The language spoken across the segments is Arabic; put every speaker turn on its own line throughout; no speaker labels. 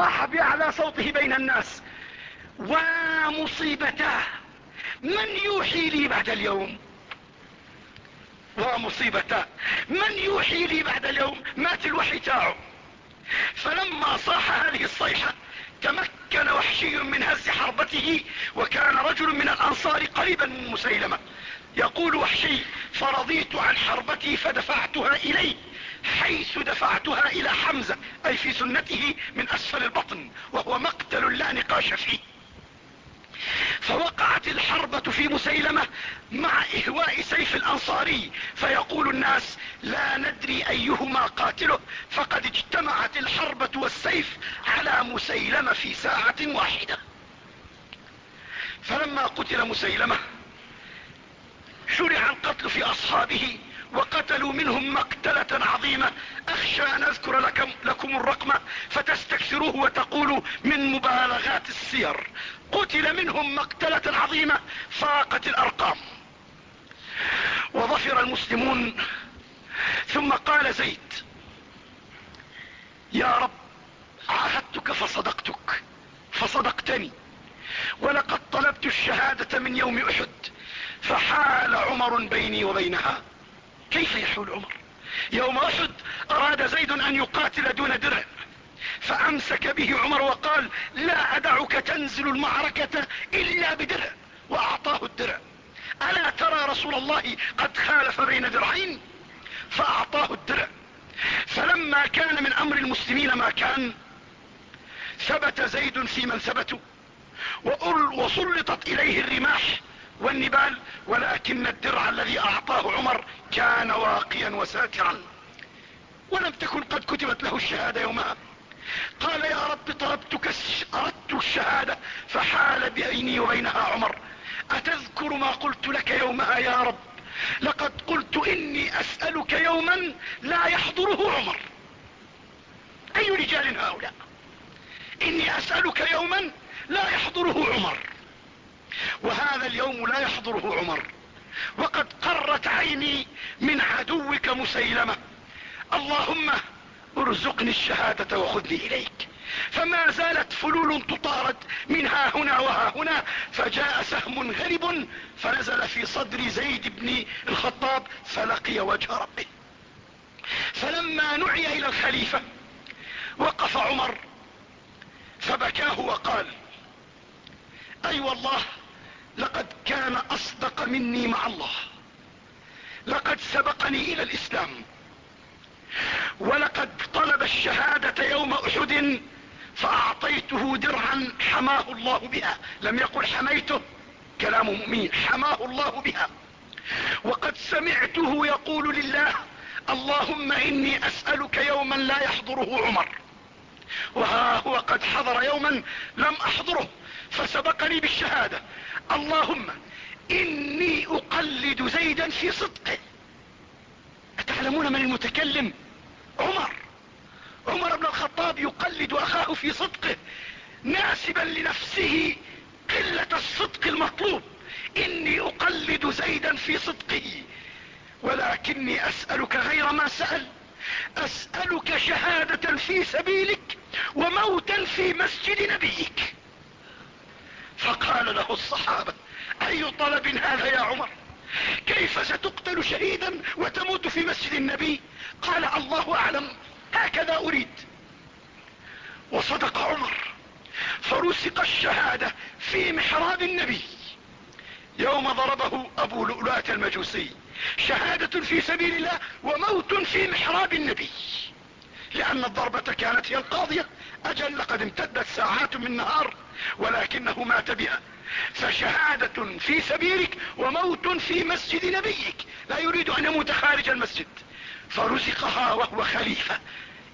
صاح بأعلى صوته بين الناس. ومصيبتاه من يوحي لي بعد اليوم؟ ومصيبتاه من يوحي لي بعد اليوم؟ مات الوحي تاعه. فلما صاح هذه الصيحة تمكن وحشي من هز حربته وكان رجل من الأنصار قريبا من مسيلمة. يقول وحشي فرضيت عن حربتي فدفعتها إليه حيث دفعتها إلى حمزة أي في سنته من أسفل البطن وهو مقتل لا نقاش فيه. فوقعت الحربة في مسيلمة مع إهواء سيف الأنصاري فيقول الناس لا ندري أيهما قاتله فقد اجتمعت الحربة والسيف على مسيلمة في ساعة واحدة. فلما قتل مسيلمة شرع القتل في أصحابه وقتلوا منهم مقتلة عظيمة. أخشى أن أذكر لكم, لكم الرقم فتستكثروه وتقولوا من مبالغات السير. قتل منهم مقتلة عظيمة فاقت الأرقام. وظفر المسلمون. ثم قال زيد يا رب عاهدتك فصدقتك فصدقتني. ولقد طلبت الشهادة من يوم أحد فحال عمر بيني وبينها. كيف يحول عمر؟ يوم أحد أراد زيد أن يقاتل دون درع فأمسك به عمر وقال لا أدعك تنزل المعركة إلا بدرع وأعطاه الدرع ألا ترى رسول الله قد خالف بين درعين فأعطاه الدرع فلما كان من أمر المسلمين ما كان ثبت زيد في من ثبتوا وسلطت إليه الرماح والنبال ولكن الدرع الذي أعطاه عمر كان واقيا وساترا. ولم تكن قد كتبت له الشهادة يومها. قال يا رب طلبتك أردت الشهادة فحال بيني وبينها عمر. أتذكر ما قلت لك يومها يا رب؟ لقد قلت إني أسألك يوما لا يحضره عمر. أي رجال هؤلاء؟ إني أسألك يوما لا يحضره عمر. وهذا اليوم لا يحضره عمر. وقد قرت عيني من عدوك مسيلمة. اللهم ارزقني الشهادة وخذني إليك. فما زالت فلول تطارد من ها هنا وها هنا فجاء سهم غرب فنزل في صدر زيد بن الخطاب فلقي وجه ربه. فلما نعي إلى الخليفة وقف عمر فبكاه وقال أي والله لقد كان أصدق مني مع الله. لقد سبقني إلى الإسلام. ولقد طلب الشهادة يوم أحد فأعطيته درعا حماه الله بها. لم يقل حميته كلام مؤمن حماه الله بها. وقد سمعته يقول لله اللهم إني أسألك يوما لا يحضره عمر. وها هو قد حضر يوما لم أحضره. فسبقني بالشهادة. اللهم إني أقلد زيدا في صدقه. أتعلمون من المتكلم؟ عمر. عمر بن الخطاب يقلد أخاه في صدقه ناسبا لنفسه قلة الصدق المطلوب. إني أقلد زيدا في صدقه ولكني أسألك غير ما سأل. أسألك شهادة في سبيلك وموتا في مسجد نبيك. فقال له الصحابة أي طلب هذا يا عمر؟ كيف ستقتل شهيدا وتموت في مسجد النبي؟ قال الله أعلم هكذا أريد. وصدق عمر فرسق الشهادة في محراب النبي. يوم ضربه أبو لؤلؤة المجوسي شهادة في سبيل الله وموت في محراب النبي. لأن الضربة كانت هي القاضية. أجل لقد امتدت ساعات من نهار ولكنه مات بها. فشهادة في سبيلك وموت في مسجد نبيك. لا يريد أن يموت خارج المسجد. فرزقها وهو خليفة.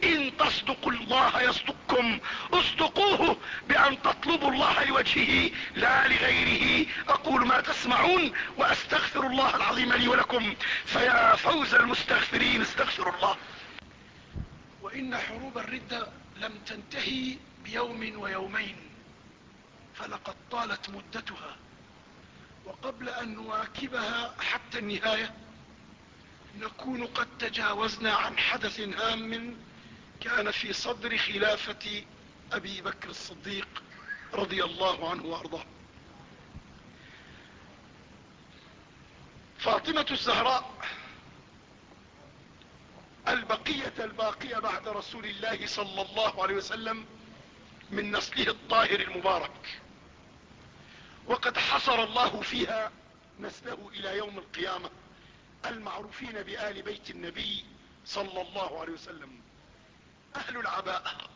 إن تصدقوا الله يصدقكم اصدقوه بأن تطلبوا الله لوجهه لا لغيره. أقول ما تسمعون وأستغفر الله العظيم لي ولكم. فيا فوز المستغفرين استغفر الله. وإن حروب الردة لم تنتهي بيوم ويومين فلقد طالت مدتها. وقبل أن نواكبها حتى النهاية نكون قد تجاوزنا عن حدث هام كان في صدر خلافة أبي بكر الصديق رضي الله عنه وأرضاه. فاطمة الزهراء البقية الباقية بعد رسول الله صلى الله عليه وسلم من نسله الطاهر المبارك. وقد حصر الله فيها نسله إلى يوم القيامة المعروفين بآل بيت النبي صلى الله عليه وسلم. أهل العباء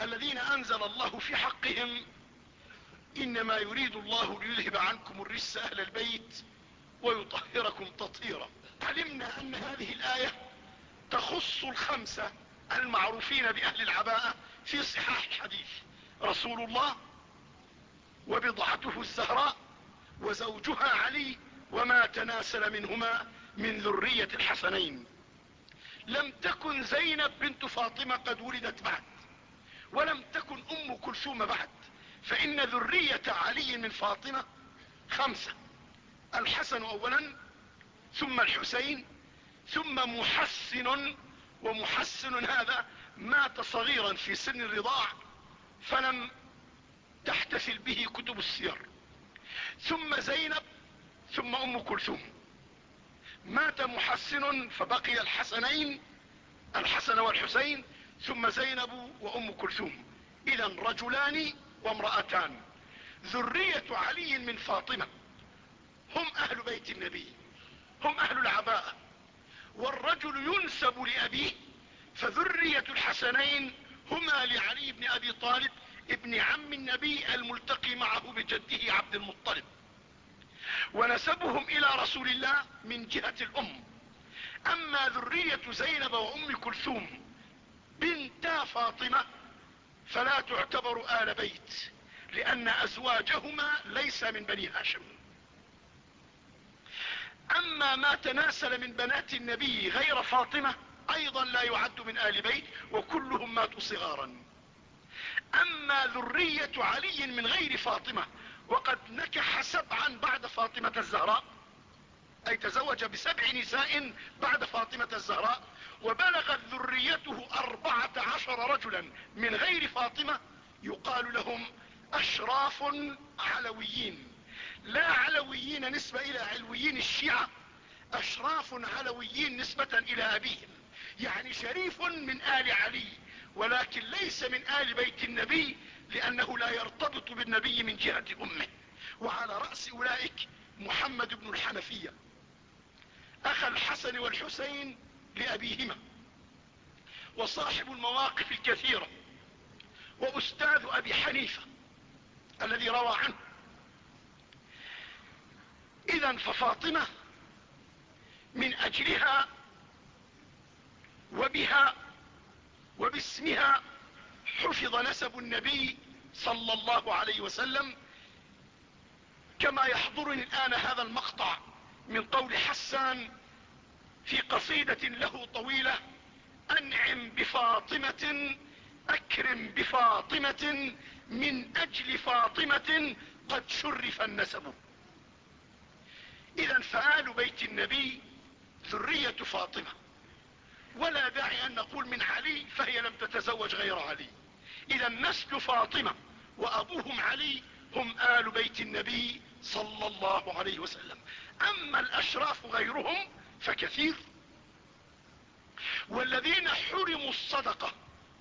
الذين أنزل الله في حقهم إنما يريد الله ليذهب عنكم الرس أهل البيت ويطهركم تطهيرا. علمنا أن هذه الآية تخص الخمسة المعروفين بأهل العباءة في صحاح الحديث. رسول الله وبضعته الزهراء وزوجها علي وما تناسل منهما من ذرية الحسنين. لم تكن زينب بنت فاطمة قد ولدت بعد ولم تكن أم كلثوم بعد فإن ذرية علي من فاطمة خمسة الحسن اولا ثم الحسين ثم محسن ومحسن هذا مات صغيرا في سن الرضاع فلم تحتفل به كتب السير. ثم زينب ثم أم كلثوم. مات محسن فبقي الحسنين الحسن والحسين ثم زينب وأم كلثوم. اذا رجلان وامرأتان. ذرية علي من فاطمة. هم أهل بيت النبي. هم أهل العباءة والرجل ينسب لأبيه فذرية الحسنين هما لعلي بن أبي طالب ابن عم النبي الملتقي معه بجده عبد المطلب. ونسبهم إلى رسول الله من جهة الأم. أما ذرية زينب وأم كلثوم بنتا فاطمة فلا تعتبر آل بيت لأن أزواجهما ليس من بني هاشم. أما ما تناسل من بنات النبي غير فاطمة أيضا لا يعد من آل بيت وكلهم ماتوا صغارا. أما ذرية علي من غير فاطمة وقد نكح سبعا بعد فاطمة الزهراء أي تزوج بسبع نساء بعد فاطمة الزهراء وبلغت ذريته أربعة عشر رجلا من غير فاطمة يقال لهم أشراف علويين. لا علويين نسبة إلى علويين الشيعة أشراف علويين نسبة إلى أبيهم. يعني شريف من آل علي ولكن ليس من آل بيت النبي لأنه لا يرتبط بالنبي من جهة أمه. وعلى رأس أولئك محمد بن الحنفية أخ الحسن والحسين لأبيهما وصاحب المواقف الكثيرة وأستاذ أبي حنيفة الذي روى عنه. إذا ففاطمة من أجلها وبها وباسمها حفظ نسب النبي صلى الله عليه وسلم كما يحضرني الآن هذا المقطع من قول حسان في قصيدة له طويلة أنعم بفاطمة أكرم بفاطمة من أجل فاطمة قد شرف النسب. إذا فآل بيت النبي ذرية فاطمة. ولا داعي أن نقول من علي فهي لم تتزوج غير علي. إذا نسل فاطمة وأبوهم علي هم آل بيت النبي صلى الله عليه وسلم. أما الأشراف غيرهم فكثير. والذين حرموا الصدقة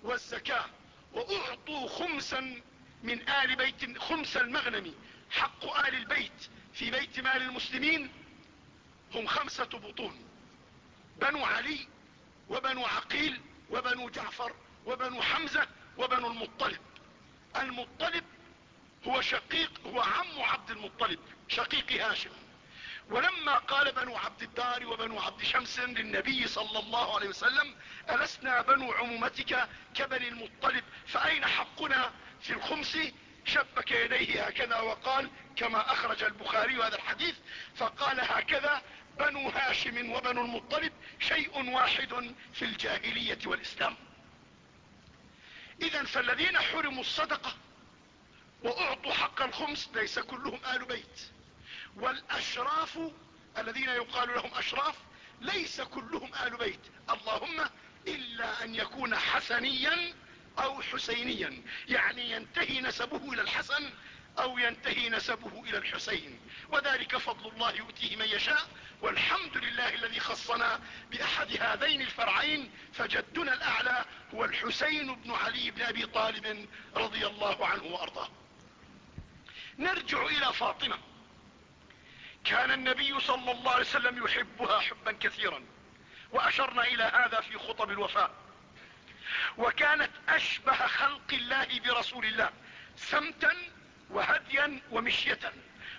والزكاة وأعطوا خمسا من آل بيت خمس المغنم حق آل البيت في بيت مال المسلمين هم خمسة بطون. بنو علي وبنو عقيل وبنو جعفر وبنو حمزة وبنو المطلب. المطلب هو شقيق هو عم عبد المطلب شقيق هاشم. ولما قال بنو عبد الدار وبنو عبد شمس للنبي صلى الله عليه وسلم ألسنا بنو عمومتك كبني المطلب فأين حقنا في الخمس؟ شبك يديه هكذا وقال كما أخرج البخاري هذا الحديث فقال هكذا بنو هاشم وبنو المطلب شيء واحد في الجاهلية والإسلام. إذا فالذين حرموا الصدقة وأعطوا حق الخمس ليس كلهم آل بيت. والأشراف الذين يقال لهم أشراف ليس كلهم آل بيت. اللهم إلا أن يكون حسنيا أو حسينيا يعني ينتهي نسبه إلى الحسن أو ينتهي نسبه إلى الحسين. وذلك فضل الله يؤتيه من يشاء والحمد لله الذي خصنا بأحد هذين الفرعين فجدنا الأعلى هو الحسين بن علي بن أبي طالب رضي الله عنه وأرضاه. نرجع إلى فاطمة. كان النبي صلى الله عليه وسلم يحبها حبا كثيرا وأشرنا إلى هذا في خطب الوفاء. وكانت أشبه خلق الله برسول الله سمتا وهديا ومشية.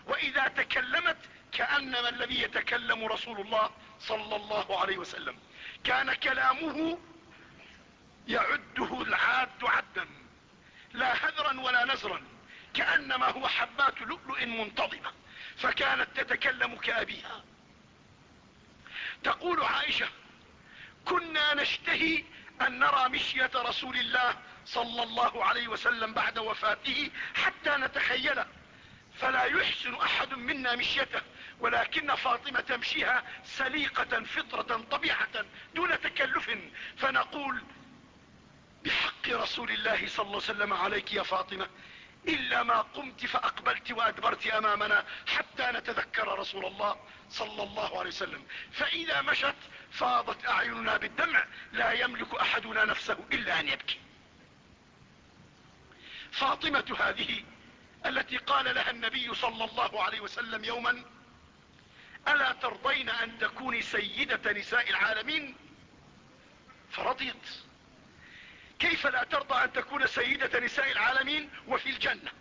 وإذا تكلمت كأنما الذي يتكلم رسول الله صلى الله عليه وسلم. كان كلامه يعده العاد عدا لا هذرا ولا نزرا كأنما هو حبات لؤلؤ منتظمة. فكانت تتكلم كأبيها. تقول عائشة كنا نشتهي أن نرى مشية رسول الله صلى الله عليه وسلم بعد وفاته حتى نتخيل. فلا يحسن أحد منا مشيته ولكن فاطمة تمشيها سليقة فطرة طبيعة دون تكلف. فنقول بحق رسول الله صلى الله عليه وسلم عليك يا فاطمة إلا ما قمت فأقبلت وأدبرت أمامنا حتى نتذكر رسول الله صلى الله عليه وسلم. فإذا مشت فاضت أعيننا بالدمع لا يملك أحدنا نفسه إلا أن يبكي. فاطمة هذه التي قال لها النبي صلى الله عليه وسلم يوما ألا ترضين أن تكوني سيدة نساء العالمين؟ فرضيت. كيف لا ترضى أن تكون سيدة نساء العالمين وفي الجنة؟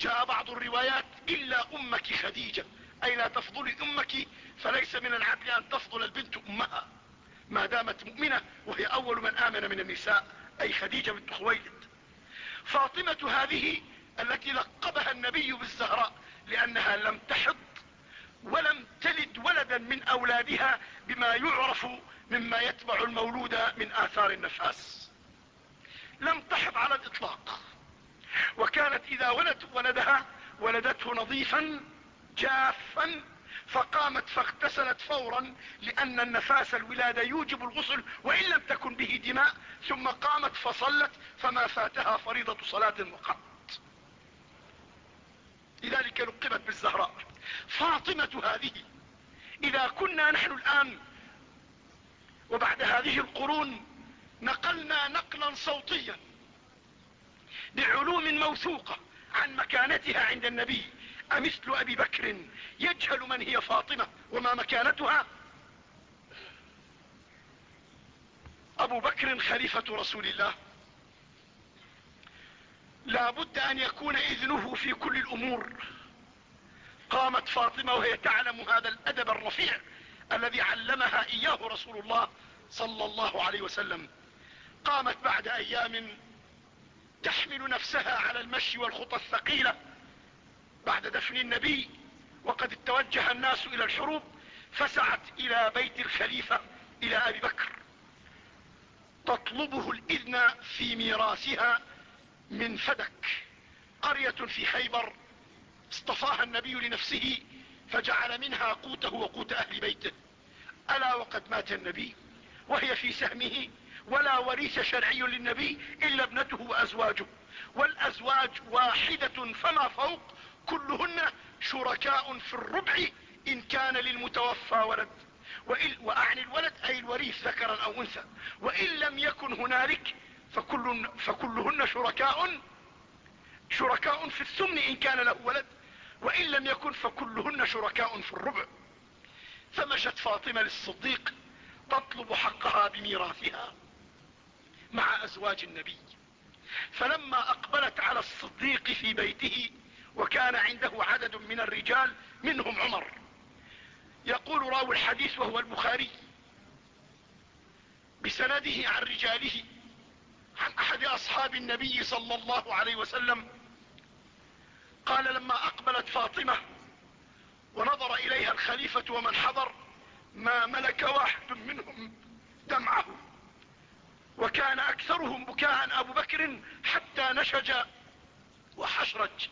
جاء بعض الروايات إلا أمك خديجة. أي لا تفضلي أمك فليس من العدل أن تفضل البنت أمها. ما دامت مؤمنة وهي أول من آمن من النساء أي خديجة بنت خويلد. فاطمة هذه التي لقبها النبي بالزهراء لأنها لم تحض ولم تلد ولدا من أولادها بما يعرف مما يتبع المولود من آثار النفاس. لم تحض على الإطلاق. وكانت إذا ولدت ولدها ولدته نظيفا جافا فقامت فاغتسلت فورا لأن النفاس الولادة يوجب الغسل وإن لم تكن به دماء ثم قامت فصلت فما فاتها فريضة صلاة وقط لذلك لقبت بالزهراء. فاطمة هذه إذا كنا نحن الآن وبعد هذه القرون نقلنا نقلا صوتيا بعلوم موثوقة عن مكانتها عند النبي أمثل أبي بكر يجهل من هي فاطمة وما مكانتها؟ أبو بكر خليفة رسول الله. لا بد أن يكون إذنه في كل الأمور. قامت فاطمة وهي تعلم هذا الأدب الرفيع الذي علمها إياه رسول الله صلى الله عليه وسلم. قامت بعد أيام تحمل نفسها على المشي والخطى الثقيلة. بعد دفن النبي وقد توجه الناس إلى الحروب فسعت إلى بيت الخليفة إلى أبي بكر. تطلبه الإذن في ميراثها من فدك. قرية في خيبر اصطفاها النبي لنفسه فجعل منها قوته وقوت أهل بيته. ألا وقد مات النبي وهي في سهمه ولا وريث شرعي للنبي إلا ابنته وأزواجه. والأزواج واحدة فما فوق كلهن شركاء في الربع إن كان للمتوفى ولد. وأعني الولد أي الوريث ذكرا أو أنثى. وإن لم يكن هنالك فكل فكلهن شركاء شركاء في الثمن إن كان له ولد. وإن لم يكن فكلهن شركاء في الربع. فمشت فاطمة للصديق تطلب حقها بميراثها مع أزواج النبي. فلما أقبلت على الصديق في بيته وكان عنده عدد من الرجال منهم عمر. يقول راوي الحديث وهو البخاري. بسنده عن رجاله عن أحد أصحاب النبي صلى الله عليه وسلم. قال لما أقبلت فاطمة ونظر إليها الخليفة ومن حضر ما ملك واحد منهم دمعه. وكان أكثرهم بكاء أبو بكر حتى نشج وحشرج.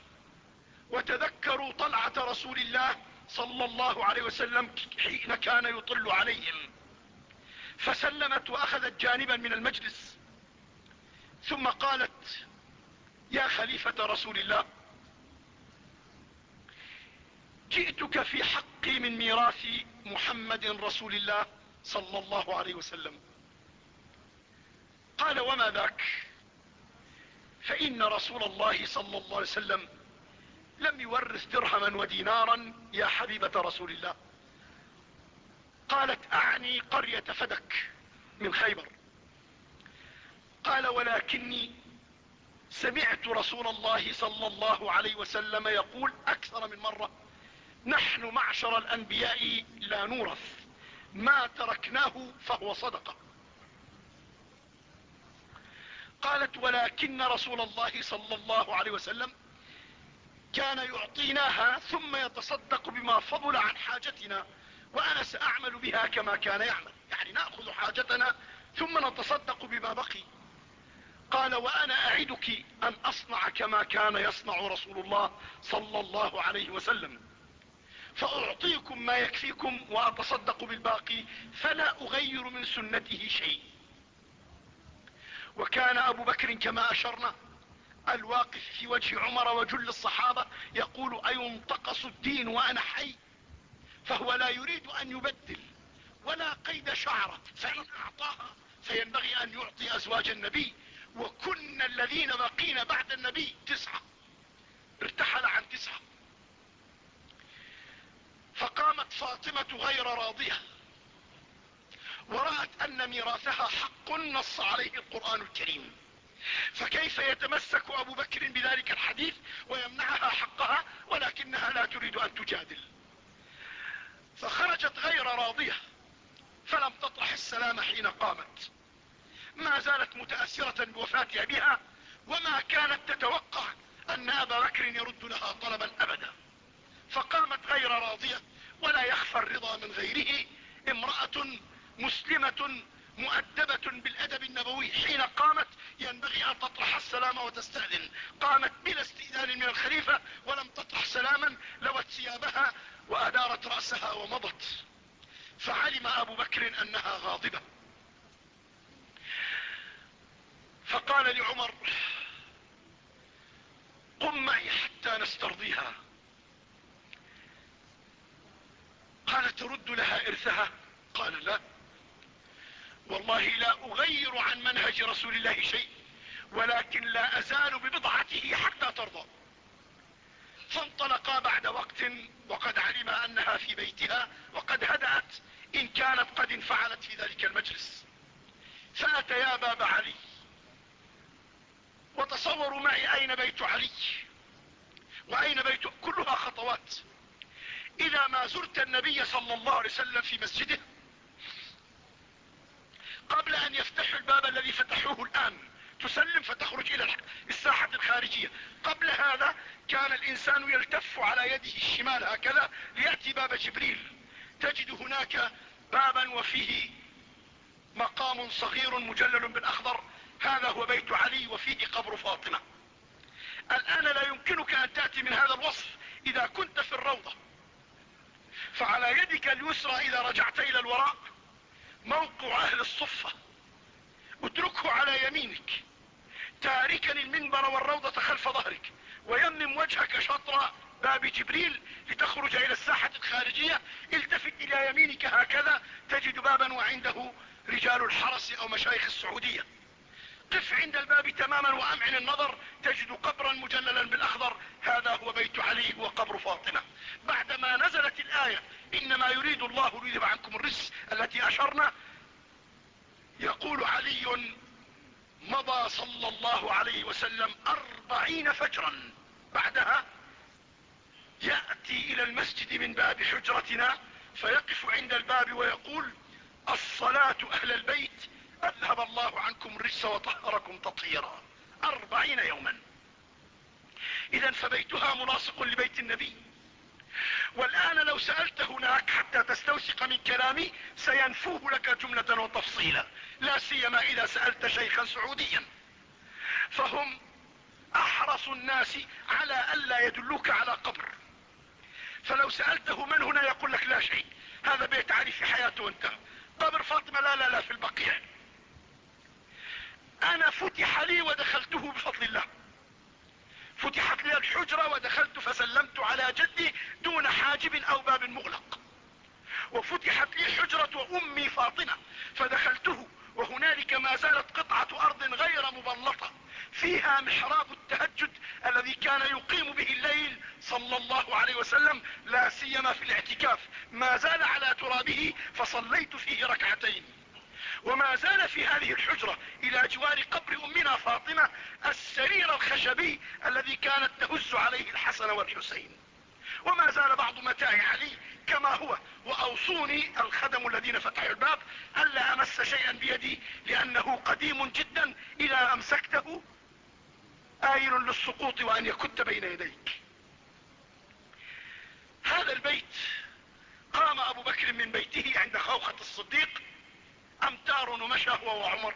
وتذكروا طلعة رسول الله صلى الله عليه وسلم حين كان يطل عليهم. فسلمت وأخذت جانبا من المجلس. ثم قالت يا خليفة رسول الله جئتك في حقي من ميراث محمد رسول الله صلى الله عليه وسلم. قال وما ذاك؟ فإن رسول الله صلى الله عليه وسلم لم يورث درهما ودينارا يا حبيبة رسول الله. قالت أعني قرية فدك من خيبر. قال ولكني سمعت رسول الله صلى الله عليه وسلم يقول أكثر من مرة نحن معشر الأنبياء لا نورث ما تركناه فهو صدقة. قالت ولكن رسول الله صلى الله عليه وسلم كان يعطيناها ثم يتصدق بما فضل عن حاجتنا وأنا سأعمل بها كما كان يعمل. يعني نأخذ حاجتنا ثم نتصدق بما بقي. قال وأنا أعدك أن أصنع كما كان يصنع رسول الله صلى الله عليه وسلم. فأعطيكم ما يكفيكم وأتصدق بالباقي فلا أغير من سنته شيء. وكان أبو بكر كما أشرنا الواقف في وجه عمر وجل الصحابة يقول أينتقص الدين وأنا حي؟ فهو لا يريد أن يبدل ولا قيد شعرة فإن أعطاها فينبغي أن يعطي أزواج النبي وكن الذين بقين بعد النبي تسعة. ارتحل عن تسعة. فقامت فاطمة غير راضية ورأت أن ميراثها حق نص عليه القرآن الكريم. فكيف يتمسك أبو بكر بذلك الحديث ويمنعها حقها ولكنها لا تريد أن تجادل؟ فخرجت غير راضية فلم تطرح السلام حين قامت. ما زالت متأثرة بوفاة أبيها وما كانت تتوقع أن أبا بكر يرد لها طلبا أبدا. فقامت غير راضية ولا يخفى الرضا من غيره. امرأة مسلمة مؤدبة بالأدب النبوي. حين قامت ينبغي أن تطرح السلام وتستأذن. قامت بلا استئذان من الخليفة ولم تطرح سلاما لوت ثيابها وأدارت رأسها ومضت. فعلم أبو بكر أنها غاضبة. فقال لعمر قم معي حتى نسترضيها. قال ترد لها إرثها؟ قال لا. والله لا أغير عن منهج رسول الله شيء ولكن لا أزال ببضعته حتى ترضى. فانطلقا بعد وقت وقد علم أنها في بيتها وقد هدأت إن كانت قد انفعلت في ذلك المجلس. فاتيا باب علي وتصوروا معي أين بيت علي وأين بيت كلها خطوات. اذا ما زرت النبي صلى الله عليه وسلم في مسجده قبل أن يفتحوا الباب الذي فتحوه الآن. تسلم فتخرج إلى الساحة الخارجية. قبل هذا كان الإنسان يلتف على يده الشمال هكذا ليأتي باب جبريل. تجد هناك بابا وفيه مقام صغير مجلل بالأخضر. هذا هو بيت علي وفيه قبر فاطمة. الآن لا يمكنك أن تأتي من هذا الوصف إذا كنت في الروضة. فعلى يدك اليسرى إذا رجعت إلى الوراء موقع أهل الصفة. اتركه على يمينك. تاركا المنبر والروضة خلف ظهرك. ويمم وجهك شطر باب جبريل لتخرج إلى الساحة الخارجية. التفت إلى يمينك هكذا. تجد بابا وعنده رجال الحرس أو مشايخ السعودية. قف عند الباب تماما وأمعن النظر تجد قبرا مجللا بالأخضر. هذا هو بيت علي وقبر فاطمة. بعدما نزلت الآية إنما يريد الله ليذهب عنكم الرس التي أشرنا. يقول علي مضى صلى الله عليه وسلم أربعين فجرا. بعدها يأتي إلى المسجد من باب حجرتنا فيقف عند الباب ويقول الصلاة أهل البيت. أذهب الله عنكم الرجس وطهركم تطهيرا. أربعين يوما. اذا فبيتها ملاصق لبيت النبي. والآن لو سألت هناك حتى تستوثق من كلامي سينفوه لك جملة وتفصيلا. لا سيما إذا سألت شيخا سعوديا. فهم أحرص الناس على ألا يدلوك على قبر. فلو سألته من هنا يقول لك لا شيء. هذا بيت علي في حياته وانتهى قبر فاطمة لا لا لا في البقيع. أنا فتح لي ودخلته بفضل الله. فتحت لي الحجرة ودخلت فسلمت على جدي دون حاجب أو باب مغلق. وفتحت لي حجرة أمي فاطمة فدخلته وهنالك ما زالت قطعة أرض غير مبلطة فيها محراب التهجد الذي كان يقيم به الليل صلى الله عليه وسلم لا سيما في الاعتكاف. ما زال على ترابه فصليت فيه ركعتين. وما زال في هذه الحجرة إلى جوار قبر أمنا فاطمة السرير الخشبي الذي كانت تهز عليه الحسن والحسين. وما زال بعض متاع علي كما هو وأوصوني الخدم الذين فتحوا الباب الا أمس شيئا بيدي لأنه قديم جدا اذا أمسكته. آيل للسقوط وأن يكت بين يديك. هذا البيت قام أبو بكر من بيته عند خوخة الصديق أمتار ومشى هو وعمر.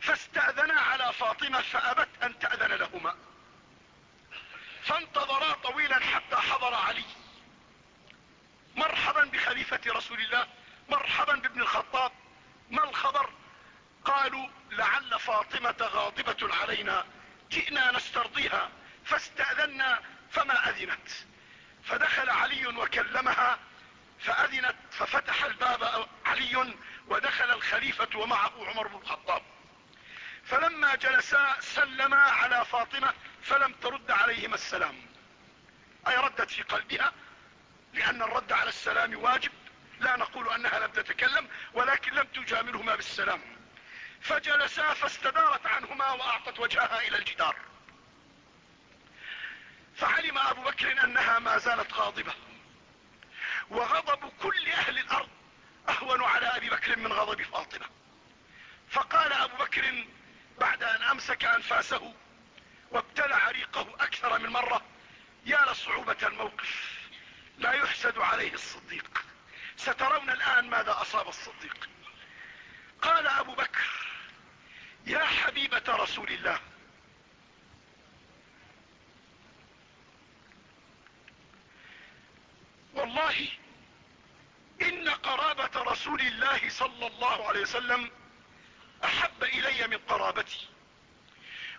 فاستأذنا على فاطمة فأبت أن تأذن لهما. فانتظرا طويلا حتى حضر علي. مرحبا بخليفة رسول الله مرحبا بابن الخطاب. ما الخبر؟ قالوا لعل فاطمة غاضبة علينا. جئنا نسترضيها. فاستأذنا فما أذنت. فدخل علي وكلمها فأذنت ففتح الباب علي ودخل الخليفة ومعه عمر بن الخطاب. فلما جلسا سلما على فاطمة فلم ترد عليهما السلام. أي ردت في قلبها لأن الرد على السلام واجب لا نقول أنها لم تتكلم ولكن لم تجاملهما بالسلام. فجلسا فاستدارت عنهما وأعطت وجهها إلى الجدار. فعلم أبو بكر أنها ما زالت غاضبة. وغضب كل أهل الأرض أهون على أبي بكر من غضب فاطمة. فقال أبو بكر بعد أن أمسك أنفاسه وابتلع ريقه أكثر من مرة يا لصعوبة الموقف لا يحسد عليه الصديق. سترون الآن ماذا أصاب الصديق. قال أبو بكر يا حبيبة رسول الله والله إن قرابة رسول الله صلى الله عليه وسلم أحب إلي من قرابتي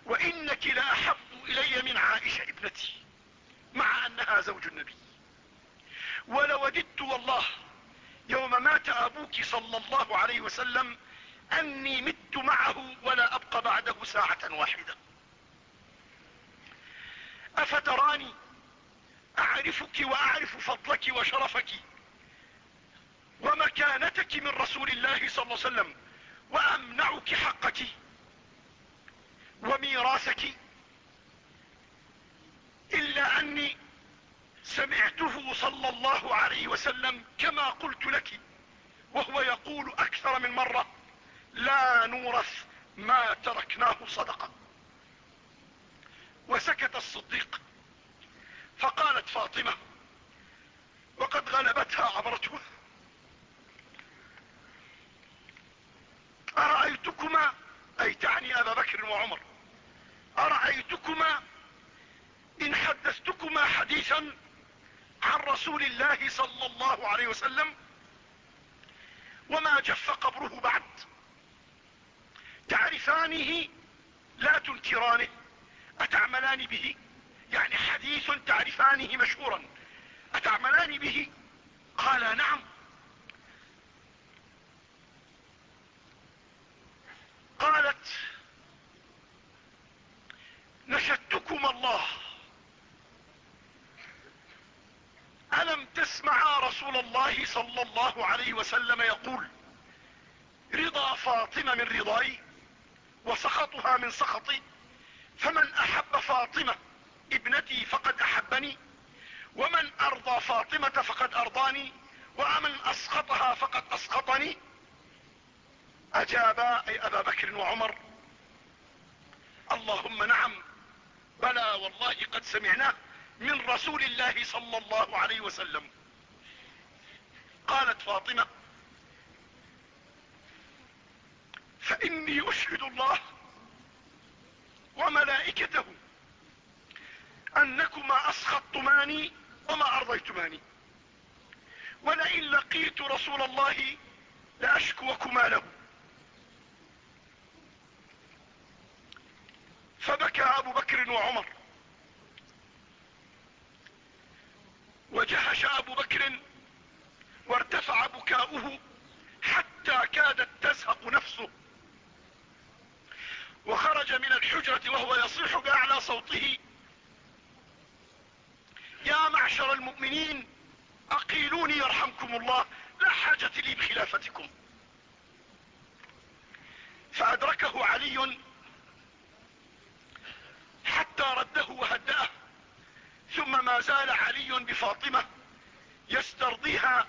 وانك لاحب إلي من عائشة ابنتي مع أنها زوج النبي. ولوددت والله يوم مات أبوك صلى الله عليه وسلم أني مت معه ولا أبقى بعده ساعة واحدة. أفتراني أعرفك وأعرف فضلك وشرفك ومكانتك من رسول الله صلى الله عليه وسلم وأمنعك حقك وميراثك. إلا أني سمعته صلى الله عليه وسلم كما قلت لك وهو يقول أكثر من مرة لا نورث ما تركناه صدقة. وسكت الصديق فقالت فاطمة وقد غلبتها عبرته أرأيتكما؟ أي تعني أبا بكر وعمر. أرأيتكما؟ إن حدثتكما حديثا عن رسول الله صلى الله عليه وسلم وما جف قبره بعد. تعرفانه لا تنكرانه أتعملان به؟ يعني حديث تعرفانه مشهورا. أتعملان به؟ قال نعم. قالت نشدتكم الله. ألم تسمع رسول الله صلى الله عليه وسلم يقول رضا فاطمة من رضاي وسخطها من سخطي فمن أحب فاطمة ابنتي فقد أحبني ومن أرضى فاطمة فقد أرضاني ومن أسخطها فقد أسخطني أجابا أي أبا بكر وعمر اللهم نعم بلى والله قد سمعناه من رسول الله صلى الله عليه وسلم. قالت فاطمة فإني أشهد الله وملائكته أنكما أسخطتماني وما أرضيتماني. ولئن لقيت رسول الله لأشكوكما له. فبكى أبو بكر وعمر. وجهش أبو بكر وارتفع بكاؤه حتى كادت تزهق نفسه. وخرج من الحجرة وهو يصيح بأعلى صوته يا معشر المؤمنين أقيلوني يرحمكم الله لا حاجة لي بخلافتكم. فأدركه علي حتى رده وهدأه ثم ما زال علي بفاطمة يسترضيها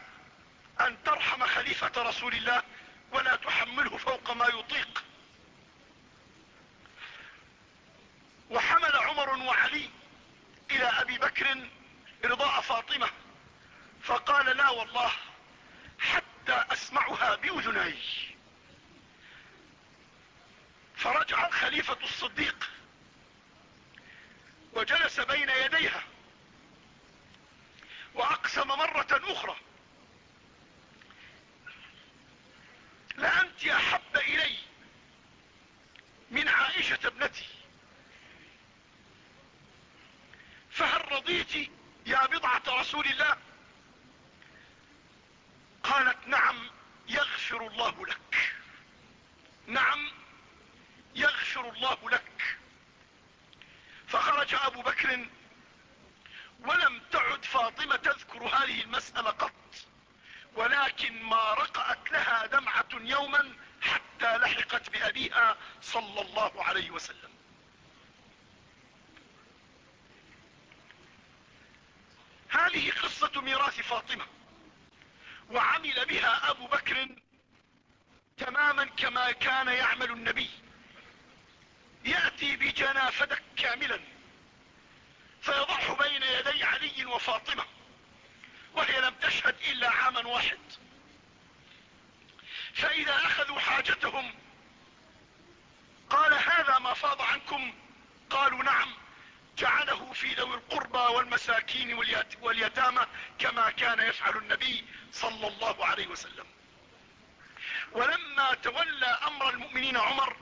أن ترحم خليفة رسول الله ولا تحمله فوق ما يطيق. وحمل عمر وعلي إلى أبي بكر رضاء فاطمة. فقال لا والله حتى أسمعها باذني فرجع الخليفة الصديق وجلس بين يديها وأقسم مرة أخرى. لانت احب إلي من عائشة ابنتي فهل رضيت يا بضعة رسول الله. قالت نعم يغفر الله لك. نعم يغفر الله لك. فخرج أبو بكر ولم تعد فاطمة تذكر هذه المسألة قط ولكن ما رقأت لها دمعة يوما حتى لحقت بأبيها صلى الله عليه وسلم هذه قصة ميراث فاطمة. وعمل بها أبو بكر تماما كما كان يعمل النبي. يأتي بجنافدك كاملا. فيضعه بين يدي علي وفاطمة. وهي لم تشهد إلا عاما واحد. فإذا أخذوا حاجتهم قال هذا ما فاض عنكم؟ قالوا نعم. جعله في ذوي القربى والمساكين واليتامى كما كان يفعل النبي صلى الله عليه وسلم. ولما تولى أمر المؤمنين عمر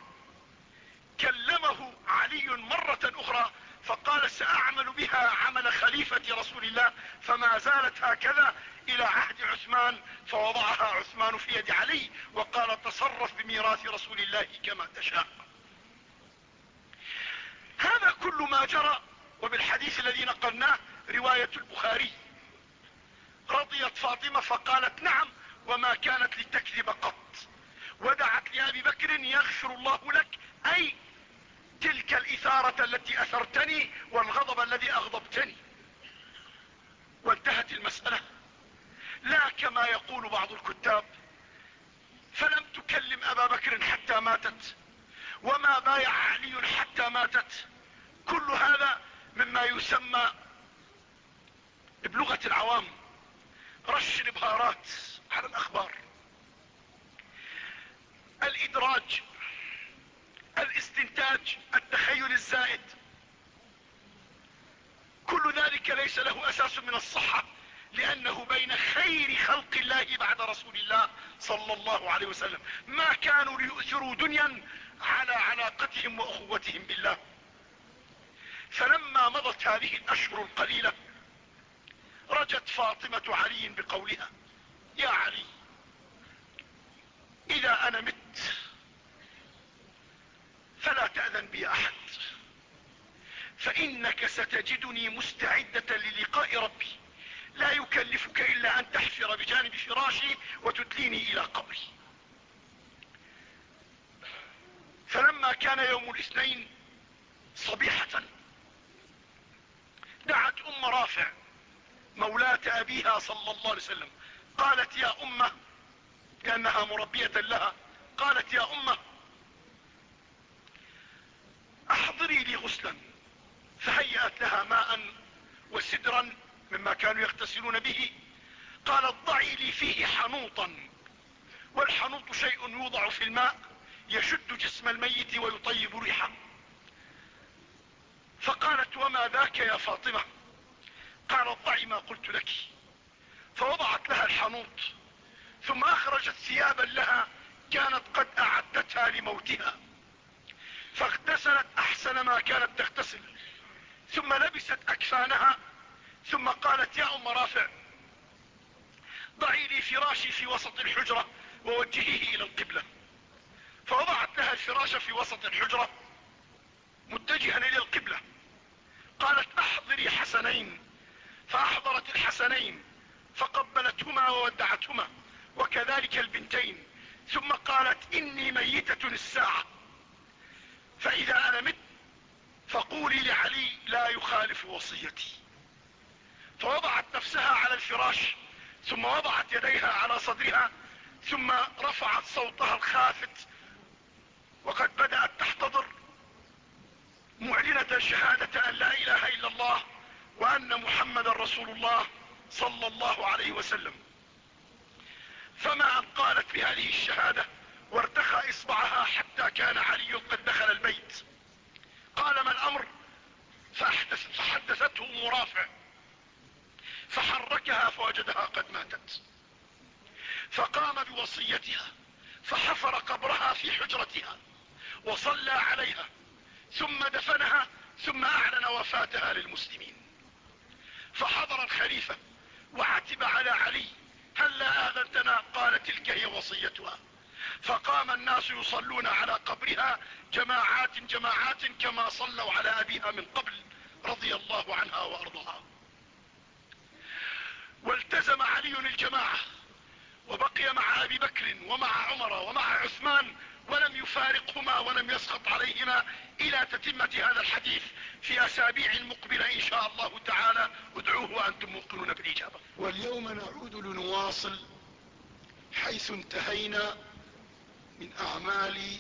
كلمه علي مرة أخرى فقال سأعمل بها عمل خليفة رسول الله فما زالت هكذا إلى عهد عثمان فوضعها عثمان في يد علي وقال تصرف بميراث رسول الله كما تشاء. هذا كل ما جرى وبالحديث الذي نقلناه رواية البخاري. رضيت فاطمة فقالت نعم وما كانت لتكذب قط. ودعت لأبي بكر يغفر الله لك أي تلك الإثارة التي أثرتني والغضب الذي أغضبتني. وانتهت المسألة. لا كما يقول بعض الكتاب فلم تكلم أبا بكر حتى ماتت. وما بايع علي حتى ماتت. كل هذا مما يسمى بلغة العوام. رش الإبهارات على الأخبار. الإدراج الاستنتاج التخيل الزائد. كل ذلك ليس له أساس من الصحة لأنه بين خير خلق الله بعد رسول الله صلى الله عليه وسلم. ما كانوا ليؤثروا دنيا على علاقتهم وأخوتهم بالله. فلما مضت هذه الأشهر القليلة رجت فاطمة علي بقولها يا علي إذا أنا مت فلا تأذن بي أحد فإنك ستجدني مستعدة للقاء ربي. لا يكلفك إلا أن تحفر بجانب فراشي وتدليني إلى قبري. فلما كان يوم الاثنين صبيحة دعت أم رافع مولاة أبيها صلى الله عليه وسلم. قالت يا أمة كانها مربية لها قالت يا أمة أحضري لي غسلا. فهيأت لها ماء وسدرا مما كانوا يغتسلون به. قالت ضعي لي فيه حنوطا والحنوط شيء يوضع في الماء. يشد جسم الميت ويطيب ريحه. فقالت وما ذاك يا فاطمة؟ قالت ضعي ما قلت لك. فوضعت لها الحنوط ثم أخرجت ثيابا لها كانت قد أعدتها لموتها. فاغتسلت أحسن ما كانت تغتسل ثم لبست أكفانها ثم قالت يا أم رافع ضعي لي فراشي في وسط الحجرة ووجهيه إلى القبلة. فوضعت لها الفراش في وسط الحجرة متجها إلى القبلة. قالت أحضري حسنين. فأحضرت الحسنين فقبلتهما وودعتهما وكذلك البنتين. ثم قالت إني ميتة الساعة. فإذا أنا مت فقولي لعلي لا يخالف وصيتي. فوضعت نفسها على الفراش ثم وضعت يديها على صدرها ثم رفعت صوتها الخافت وقد بدأت تحتضر معلنة شهادة أن لا إله إلا الله وأن محمد رسول الله صلى الله عليه وسلم. فما ان قالت بهذه الشهادة وارتخى إصبعها حتى كان علي قد دخل البيت. قال ما الأمر؟ فحدثته مرافع فحركها فوجدها قد ماتت. فقام بوصيتها فحفر قبرها في حجرتها. وصلى عليها ثم دفنها ثم أعلن وفاتها للمسلمين. فحضر الخليفة وعتب على علي هل لا آذنتنا؟ قال تلك هي وصيتها. فقام الناس يصلون على قبرها جماعات جماعات كما صلوا على أبيها من قبل رضي الله عنها وأرضاها. والتزم علي الجماعة وبقي مع أبي بكر ومع عمر ومع عثمان ولم يفارقهما ولم يسخط عليهما إلى تتمة هذا الحديث في أسابيع مقبلة إن شاء الله تعالى. ادعوه وأنتم موقنون بالإجابة. واليوم نعود لنواصل حيث انتهينا من أعمال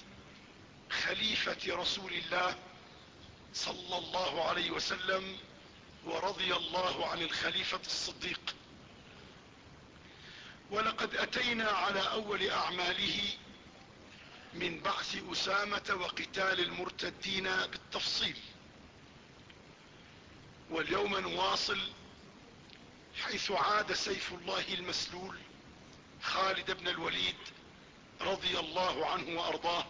خليفة رسول الله صلى الله عليه وسلم ورضي الله عن الخليفة الصديق. ولقد أتينا على أول أعماله من بعث أسامة وقتال المرتدين بالتفصيل. واليوم نواصل حيث عاد سيف الله المسلول خالد بن الوليد رضي الله عنه وأرضاه.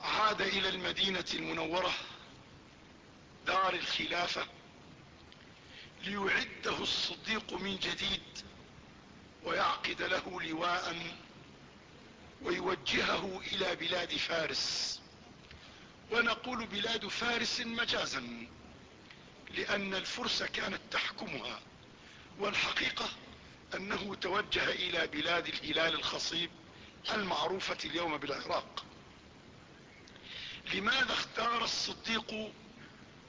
عاد إلى المدينة المنورة دار الخلافة ليعده الصديق من جديد ويعقد له لواء ويوجهه إلى بلاد فارس. ونقول بلاد فارس مجازا لأن الفرس كانت تحكمها والحقيقة أنه توجه إلى بلاد الهلال الخصيب المعروفة اليوم بالعراق. لماذا اختار الصديق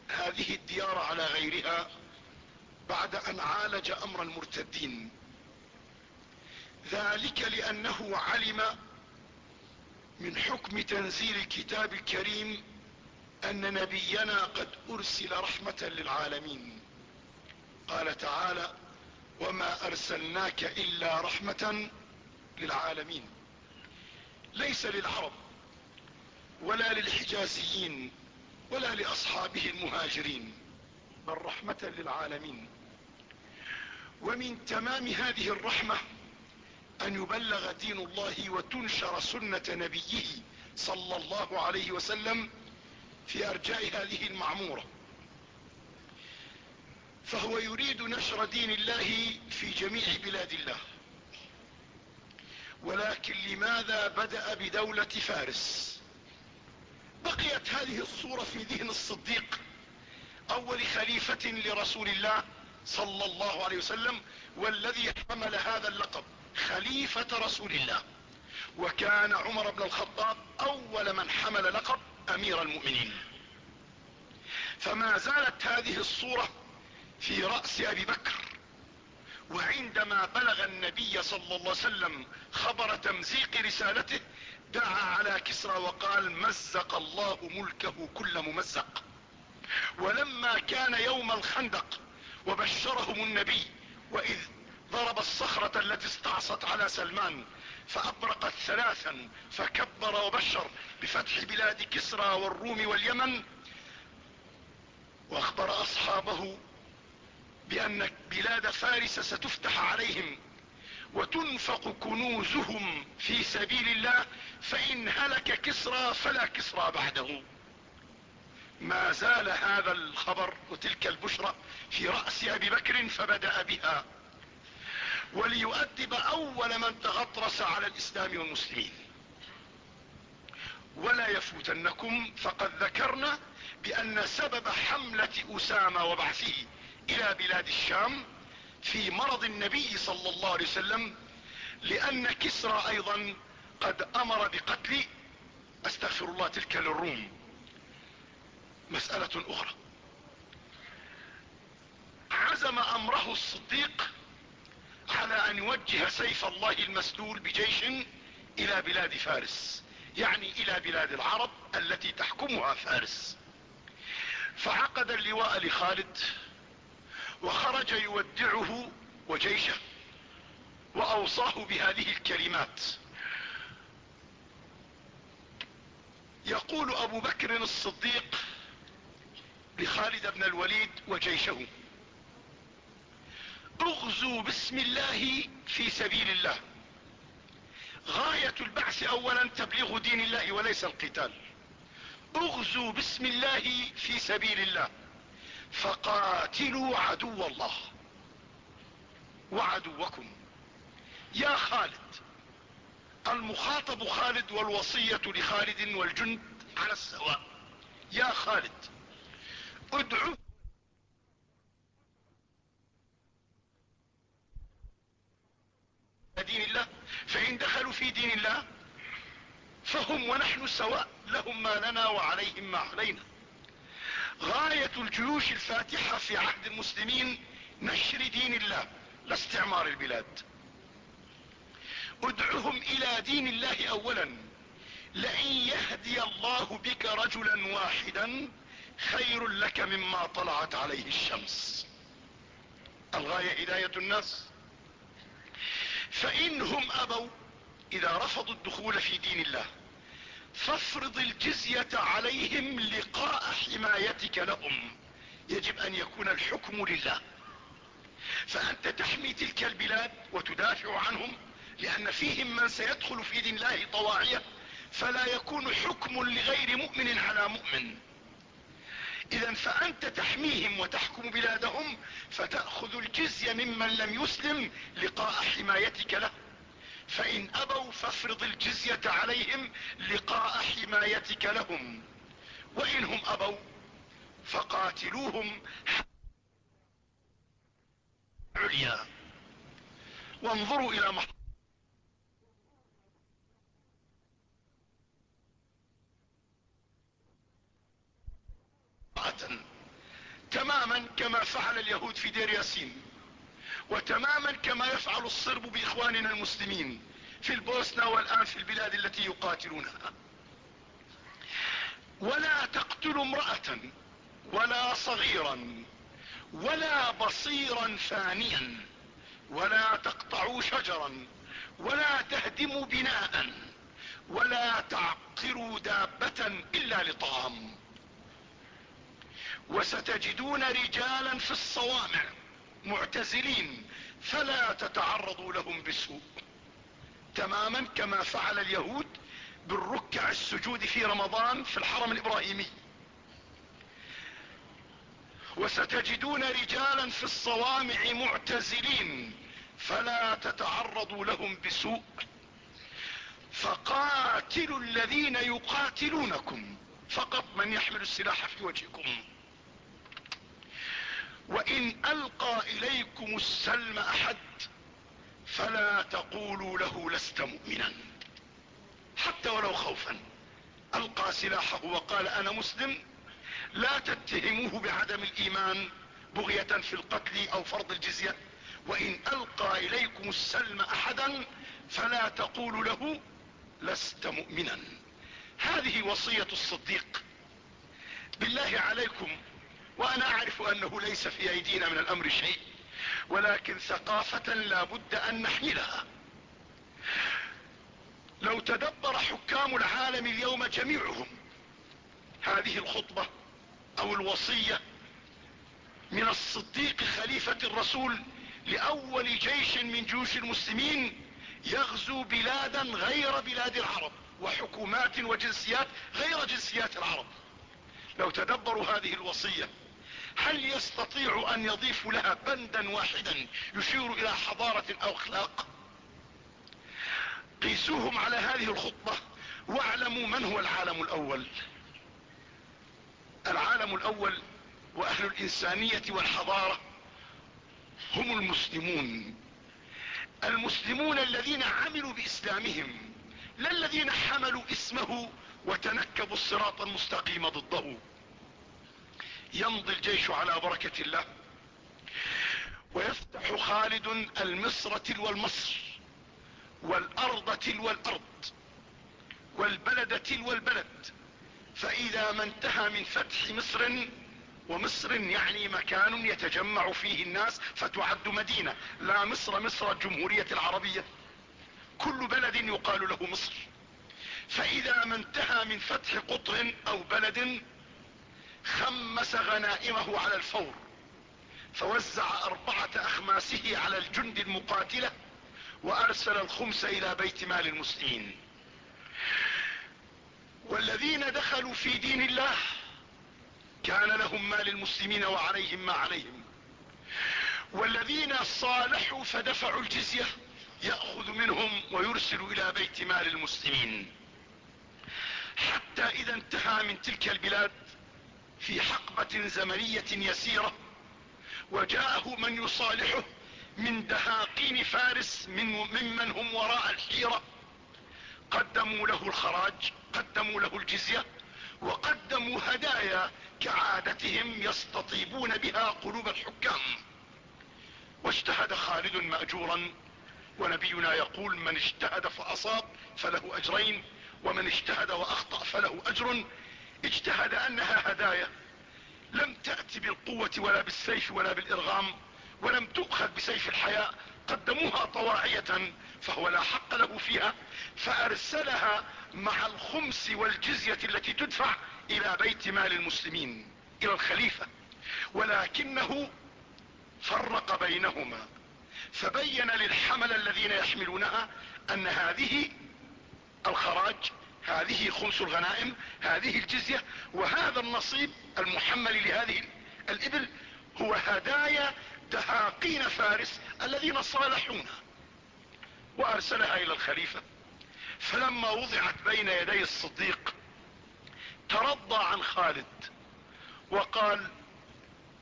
هذه الديار على غيرها بعد أن عالج أمر المرتدين؟ ذلك لأنه علم من حكم تنزيل الكتاب الكريم أن نبينا قد أرسل رحمة للعالمين. قال تعالى وما أرسلناك إلا رحمة للعالمين. ليس للعرب ولا للحجازيين ولا لأصحابه المهاجرين بل رحمة للعالمين. ومن تمام هذه الرحمة أن يبلغ دين الله وتنشر سنة نبيه صلى الله عليه وسلم في أرجاء هذه المعمورة. فهو يريد نشر دين الله في جميع بلاد الله. ولكن لماذا بدأ بدولة فارس؟ بقيت هذه الصورة في ذهن الصديق أول خليفة لرسول الله صلى الله عليه وسلم والذي حمل هذا اللقب. خليفة رسول الله. وكان عمر بن الخطاب أول من حمل لقب أمير المؤمنين. فما زالت هذه الصورة في رأس أبي بكر. وعندما بلغ النبي صلى الله عليه وسلم خبر تمزيق رسالته دعا على كسرى وقال مزق الله ملكه كل ممزق. ولما كان يوم الخندق وبشرهم النبي وإذ ضرب الصخرة التي استعصت على سلمان فأبرقت ثلاثا فكبر وبشر بفتح بلاد كسرى والروم واليمن. وأخبر أصحابه بأن بلاد فارس ستفتح عليهم وتنفق كنوزهم في سبيل الله فإن هلك كسرى فلا كسرى بعده. ما زال هذا الخبر وتلك البشرى في رأس أبي بكر فبدأ بها. وليؤدب أول من تغطرس على الإسلام والمسلمين. ولا يفوتنكم فقد ذكرنا بأن سبب حملة أسامة وبعثه إلى بلاد الشام في مرض النبي صلى الله عليه وسلم لأن كسرى أيضا قد أمر بقتل أستغفر الله تلك للروم. مسألة أخرى. عزم أمره الصديق على أن يوجه سيف الله المسلول بجيش إلى بلاد فارس يعني إلى بلاد العرب التي تحكمها فارس. فعقد اللواء لخالد وخرج يودعه وجيشه وأوصاه بهذه الكلمات. يقول أبو بكر الصديق لخالد بن الوليد وجيشه اغزوا باسم الله في سبيل الله. غاية البعث اولا تبليغ دين الله وليس القتال. اغزوا باسم الله في سبيل الله. فقاتلوا عدو الله وعدوكم. يا خالد المخاطب خالد والوصية لخالد والجند على السواء. يا خالد ادعو دين الله فإن دخلوا في دين الله فهم ونحن سواء لهم ما لنا وعليهم ما علينا. غاية الجيوش الفاتحة في عهد المسلمين نشر دين الله لا استعمار البلاد. ادعهم إلى دين الله اولا. لأن يهدي الله بك رجلا واحدا خير لك مما طلعت عليه الشمس. الغاية هداية الناس. فإنهم أبوا إذا رفضوا الدخول في دين الله. فافرض الجزية عليهم لقاء حمايتك لهم. يجب أن يكون الحكم لله. فأنت تحمي تلك البلاد وتدافع عنهم لأن فيهم من سيدخل في دين الله طواعية فلا يكون حكم لغير مؤمن على مؤمن. إذا فأنت تحميهم وتحكم بلادهم فتأخذ الجزية ممن لم يسلم لقاء حمايتك له. فإن أبوا فافرض الجزية عليهم لقاء حمايتك لهم. وانهم أبوا فقاتلوهم. عليا وانظروا إلى محطة تماما كما فعل اليهود في دير ياسين وتماما كما يفعل الصرب بإخواننا المسلمين في البوسنة والآن في البلاد التي يقاتلونها. ولا تقتلوا امرأة ولا صغيرا ولا بصيرا فانيا ولا تقطعوا شجرا ولا تهدموا بناء ولا تعقروا دابة إلا لطعام. وستجدون رجالا في الصوامع معتزلين فلا تتعرضوا لهم بسوء. تماما كما فعل اليهود بالركع السجود في رمضان في الحرم الإبراهيمي. وستجدون رجالا في الصوامع معتزلين فلا تتعرضوا لهم بسوء. فقاتلوا الذين يقاتلونكم. فقط من يحمل السلاح في وجهكم. وإن ألقى إليكم السلم أحد فلا تقولوا له لست مؤمنا. حتى ولو خوفا. ألقى سلاحه وقال أنا مسلم لا تتهموه بعدم الإيمان بغية في القتل أو فرض الجزية. وإن ألقى إليكم السلم أحدا فلا تقولوا له لست مؤمنا. هذه وصية الصديق. بالله عليكم وأنا أعرف أنه ليس في أيدينا من الأمر شيء ولكن ثقافة لا بد أن نحملها. لو تدبر حكام العالم اليوم جميعهم هذه الخطبة أو الوصية من الصديق خليفة الرسول لأول جيش من جيوش المسلمين يغزو بلادا غير بلاد العرب وحكومات وجنسيات غير جنسيات العرب. لو تدبروا هذه الوصية هل يستطيع أن يضيف لها بندا واحدا يشير إلى حضارة أو أخلاق؟ قيسوهم على هذه الخطبة واعلموا من هو العالم الأول. العالم الأول وأهل الإنسانية والحضارة هم المسلمون. المسلمون الذين عملوا بإسلامهم لا الذين حملوا اسمه وتنكبوا الصراط المستقيم ضده. يمضي الجيش على بركة الله. ويفتح خالد المصر تلو المصر والأرض تلو الأرض والبلد تلو البلد. فإذا ما انتهى من فتح مصر ومصر يعني مكان يتجمع فيه الناس فتعد مدينة. لا مصر مصر الجمهورية العربية. كل بلد يقال له مصر. فإذا ما انتهى من فتح قطر أو بلد خمس غنائمه على الفور. فوزع أربعة أخماسه على الجند المقاتلة وأرسل الخمس إلى بيت مال المسلمين. والذين دخلوا في دين الله كان لهم ما للمسلمين وعليهم ما عليهم. والذين صالحوا فدفعوا الجزية يأخذ منهم ويرسل إلى بيت مال المسلمين. حتى إذا انتهى من تلك البلاد في حقبة زمنية يسيرة وجاءه من يصالحه من دهاقين فارس من ممن هم وراء الحيرة. قدموا له الخراج قدموا له الجزية وقدموا هدايا كعادتهم يستطيبون بها قلوب الحكام. واجتهد خالد مأجورا ونبينا يقول من اجتهد فأصاب فله أجرين ومن اجتهد وأخطأ فله أجر اجتهد أنها هدايا. لم تأتي بالقوة ولا بالسيف ولا بالإرغام ولم تؤخذ بسيف الحياة قدموها طواعية فهو لا حق له فيها. فأرسلها مع الخمس والجزية التي تدفع إلى بيت مال المسلمين إلى الخليفة. ولكنه فرق بينهما. فبين للحمل الذين يحملونها أن هذه الخراج هذه خمس الغنائم هذه الجزية وهذا النصيب المحمل لهذه الإبل هو هدايا دهاقين فارس الذين صالحونا. وأرسلها إلى الخليفة. فلما وضعت بين يدي الصديق ترضى عن خالد وقال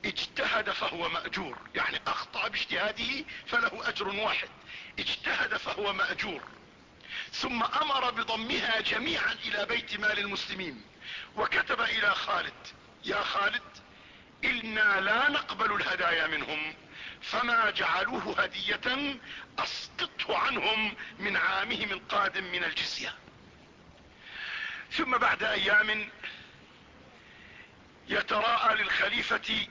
اجتهد فهو مأجور. يعني أخطأ باجتهاده فله أجر واحد. اجتهد فهو مأجور. ثم أمر بضمها جميعا إلى بيت مال المسلمين. وكتب إلى خالد يا خالد إنا لا نقبل الهدايا منهم فما جعلوه هدية اسقطه عنهم من عامهم القادم من الجزية. ثم بعد أيام يتراءى للخليفة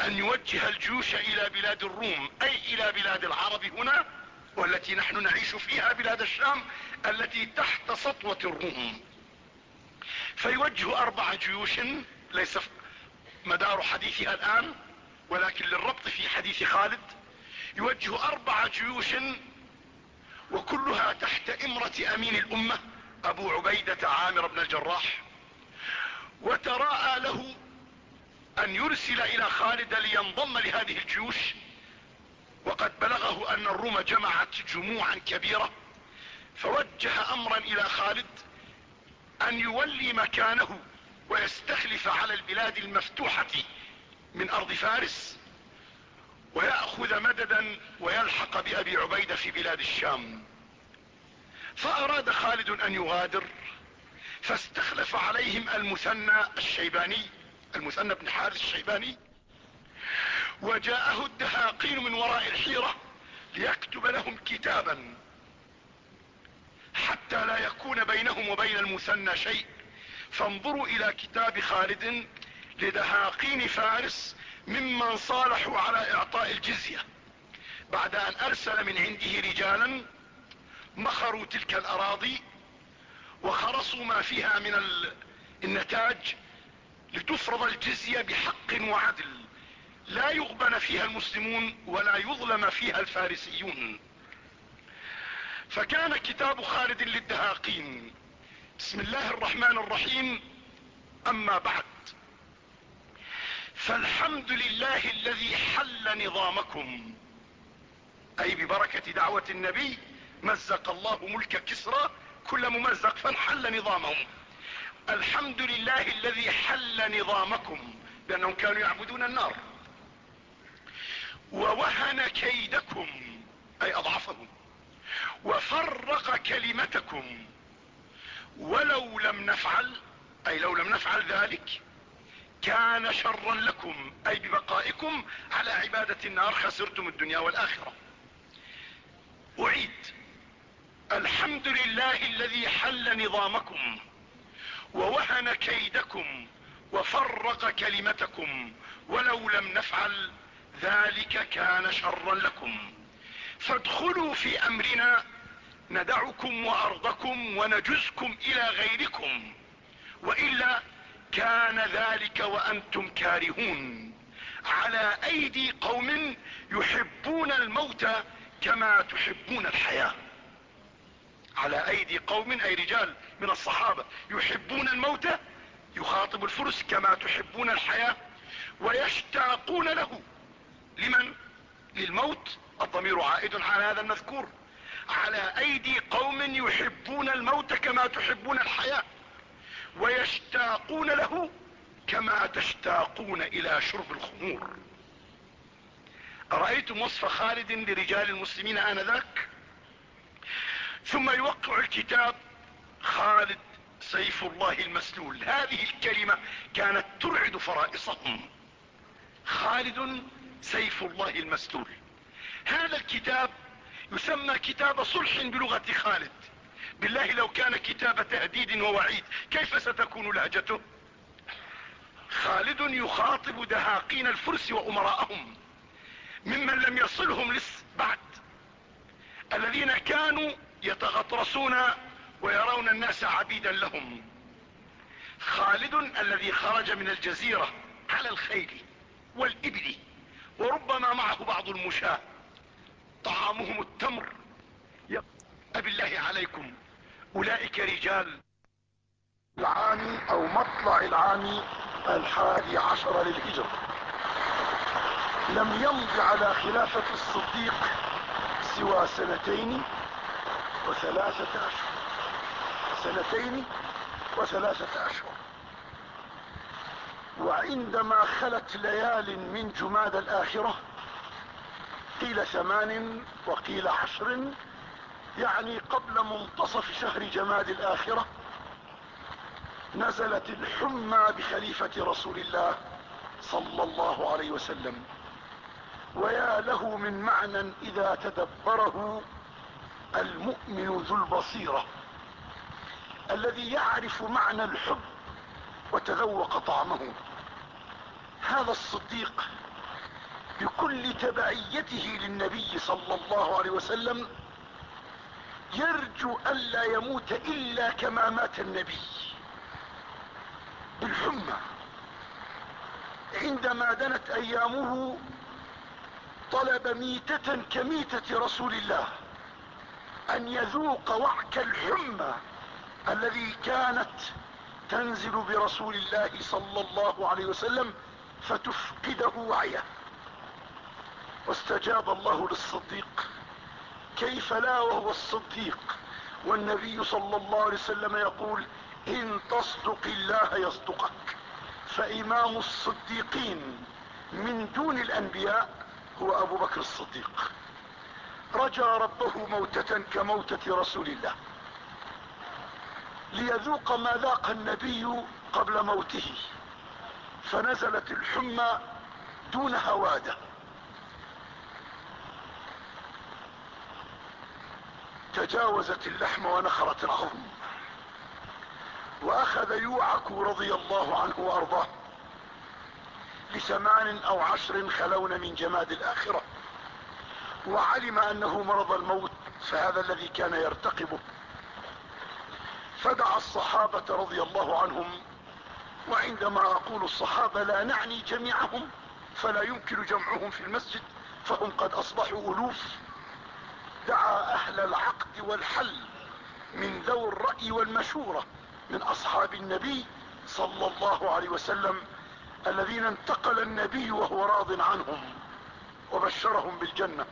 أن يوجه الجيوش إلى بلاد الروم أي إلى بلاد العرب هنا والتي نحن نعيش فيها بلاد الشام التي تحت سطوة الروم. فيوجه أربع جيوش ليس مدار حديثها الآن ولكن للربط في حديث خالد. يوجه أربع جيوش وكلها تحت إمرة أمين الأمة أبو عبيدة عامر بن الجراح. وتراءى له أن يرسل إلى خالد لينضم لهذه الجيوش. وقد بلغه أن الروم جمعت جموعا كبيرة فوجه امرا إلى خالد أن يولي مكانه ويستخلف على البلاد المفتوحة من أرض فارس ويأخذ مددا ويلحق بأبي عبيدة في بلاد الشام. فأراد خالد أن يغادر فاستخلف عليهم المثنى الشيباني المثنى بن حارث الشيباني وجاءه الدهاقين من وراء الحيرة ليكتب لهم كتابا. حتى لا يكون بينهم وبين المثنى شيء. فانظروا إلى كتاب خالد لدهاقين فارس ممن صالحوا على إعطاء الجزية. بعد أن أرسل من عنده رجالا مخروا تلك الأراضي وخرصوا ما فيها من النتاج لتفرض الجزية بحق وعدل. لا يغبن فيها المسلمون ولا يظلم فيها الفارسيون. فكان كتاب خالد للدهاقين. بسم الله الرحمن الرحيم. أما بعد. فالحمد لله الذي حل نظامكم. أي ببركة دعوة النبي مزق الله ملك كسرى كل ممزق فانحل نظامهم. الحمد لله الذي حل نظامكم لأنهم كانوا يعبدون النار. ووهن كيدكم أي أضعفهم وفرق كلمتكم ولو لم نفعل أي لو لم نفعل ذلك كان شرا لكم أي ببقائكم على عبادة النار خسرتم الدنيا والآخرة. أعيد. الحمد لله الذي حل نظامكم ووهن كيدكم وفرق كلمتكم ولو لم نفعل ذلك كان شرا لكم. فادخلوا في أمرنا ندعكم وأرضكم ونجزكم إلى غيركم. وإلا كان ذلك وأنتم كارهون. على أيدي قوم يحبون الموت كما تحبون الحياة. على أيدي قوم أي رجال من الصحابة يحبون الموت يخاطب الفرس كما تحبون الحياة ويشتاقون له. لمن؟ للموت. الضمير عائد على هذا المذكور. على أيدي قوم يحبون الموت كما تحبون الحياة ويشتاقون له كما تشتاقون إلى شرب الخمور. ارأيتم وصف خالد لرجال المسلمين آنذاك؟ ثم يوقع الكتاب خالد سيف الله المسلول. هذه الكلمة كانت ترعد فرائصهم. خالد سيف الله المسلول هذا الكتاب يسمى كتاب صلح بلغة خالد. بالله لو كان كتاب تهديد ووعيد كيف ستكون لهجته؟ خالد يخاطب دهاقين الفرس وأمراءهم ممن لم يصلهم لس بعد الذين كانوا يتغطرسون ويرون الناس عبيدا لهم. خالد الذي خرج من الجزيرة على الخيل والإبل وربما معه بعض المشاة. طعامهم التمر. أبالله عليكم. أولئك رجال العام أو مطلع العام الحادي عشر للهجرة لم يمض على خلافة الصديق سوى سنتين وثلاثة أشهر سنتين وثلاثة أشهر وعندما خلت ليال من جماد الآخرة قيل ثمان وقيل عشر يعني قبل منتصف شهر جماد الآخرة نزلت الحمى بخليفة رسول الله صلى الله عليه وسلم. ويا له من معنى إذا تدبره المؤمن ذو البصيرة الذي يعرف معنى الحب وتذوق طعمه. هذا الصديق بكل تبعيته للنبي صلى الله عليه وسلم يرجو الا يموت إلا كما مات النبي. بالحمى. عندما دنت أيامه طلب ميتة كميتة رسول الله أن يذوق وعك الحمى الذي كانت تنزل برسول الله صلى الله عليه وسلم فتفقده وعيه. واستجاب الله للصديق. كيف لا وهو الصديق؟ والنبي صلى الله عليه وسلم يقول إن تصدق الله يصدقك. فإمام الصديقين من دون الأنبياء هو أبو بكر الصديق. رجى ربه موتة كموتة رسول الله. ليذوق ما ذاق النبي قبل موته. فنزلت الحمى دون هوادة. تجاوزت اللحم ونخرت العظم وأخذ يوعك رضي الله عنه وأرضاه لثمان أو عشر خلون من جماد الآخرة. وعلم أنه مرض الموت فهذا الذي كان يرتقبه. فدعا الصحابة رضي الله عنهم وعندما أقول الصحابة لا نعني جميعهم فلا يمكن جمعهم في المسجد فهم قد أصبحوا ألوف. دعا أهل العقد والحل من ذوي الرأي والمشورة من أصحاب النبي صلى الله عليه وسلم الذين انتقل النبي وهو راض عنهم وبشرهم بالجنة.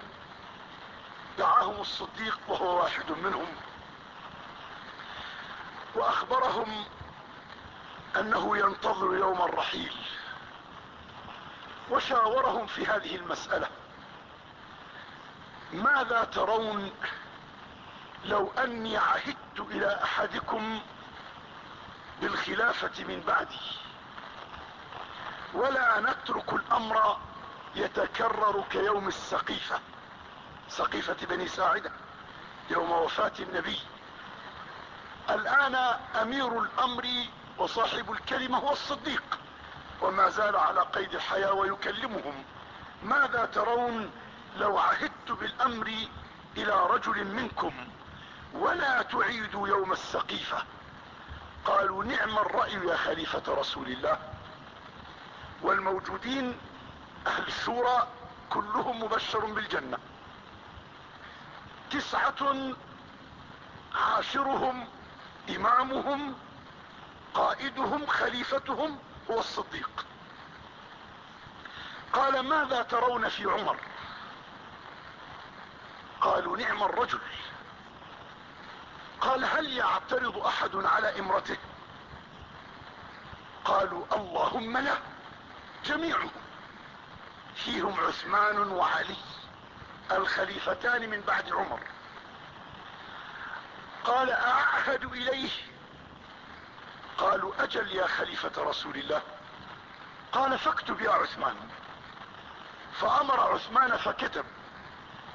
دعاهم الصديق وهو واحد منهم. وأخبرهم أنه ينتظر يوم الرحيل. وشاورهم في هذه المسألة. ماذا ترون لو أني عهدت إلى أحدكم بالخلافة من بعدي؟ ولا نترك الأمر يتكرر كيوم السقيفة. سقيفة بني ساعدة يوم وفاة النبي. الآن أمير الأمر وصاحب الكلمة هو الصديق. وما زال على قيد الحياة ويكلمهم. ماذا ترون لو عهدت بالأمر إلى رجل منكم ولا تعيدوا يوم السقيفة؟ قالوا نعم الرأي يا خليفة رسول الله. والموجودين أهل الشورى كلهم مبشر بالجنة. تسعة عاشرهم إمامهم قائدهم خليفتهم هو الصديق. قال ماذا ترون في عمر؟ قالوا نعم الرجل. قال هل يعترض أحد على إمرته؟ قالوا اللهم لا جميعهم. فيهم عثمان وعلي الخليفتان من بعد عمر. قال أعهد إليه قالوا أجل يا خليفة رسول الله؟ قال فاكتب يا عثمان. فأمر عثمان فكتب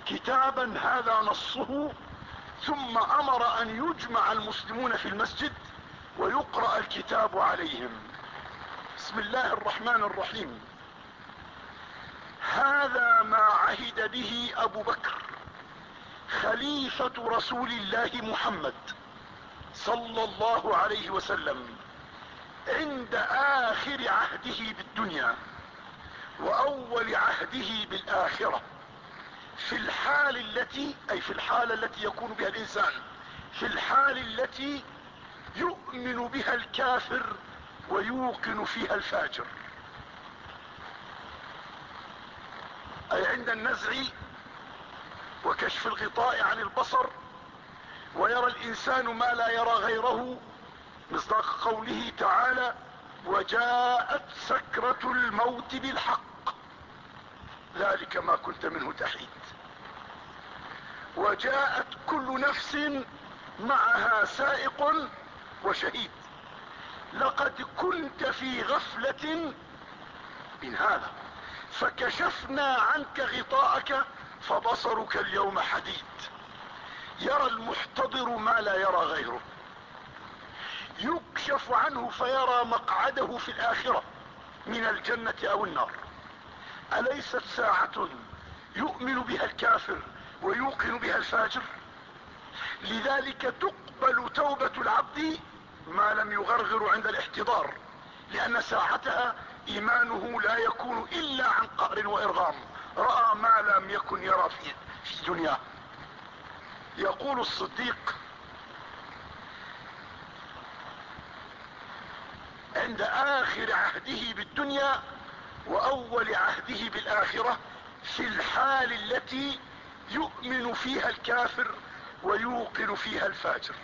كتابا هذا نصه ثم أمر أن يجمع المسلمون في المسجد ويقرأ الكتاب عليهم. بسم الله الرحمن الرحيم. هذا ما عهد به أبو بكر خليفة رسول الله محمد. صلى الله عليه وسلم عند آخر عهده بالدنيا وأول عهده بالآخرة. في الحال التي أي في الحالة التي يكون بها الإنسان في الحال التي يؤمن بها الكافر ويوقن فيها الفاجر. أي عند النزع وكشف الغطاء عن البصر ويرى الإنسان ما لا يرى غيره مصداق قوله تعالى وجاءت سكرة الموت بالحق ذلك ما كنت منه تحيد. وجاءت كل نفس معها سائق وشهيد. لقد كنت في غفلة من هذا فكشفنا عنك غطاءك فبصرك اليوم حديد. يرى المحتضر ما لا يرى غيره. يكشف عنه فيرى مقعده في الآخرة من الجنة أو النار. أليست ساعة يؤمن بها الكافر ويوقن بها الفاجر؟ لذلك تقبل توبة العبد ما لم يغرغر عند الاحتضار لأن ساعتها إيمانه لا يكون إلا عن قهر وإرغام. رأى ما لم يكن يرى في, في دنياه يقول الصديق عند آخر عهده بالدنيا وأول عهده بالآخرة في الحال التي يؤمن فيها الكافر ويوقن فيها الفاجر.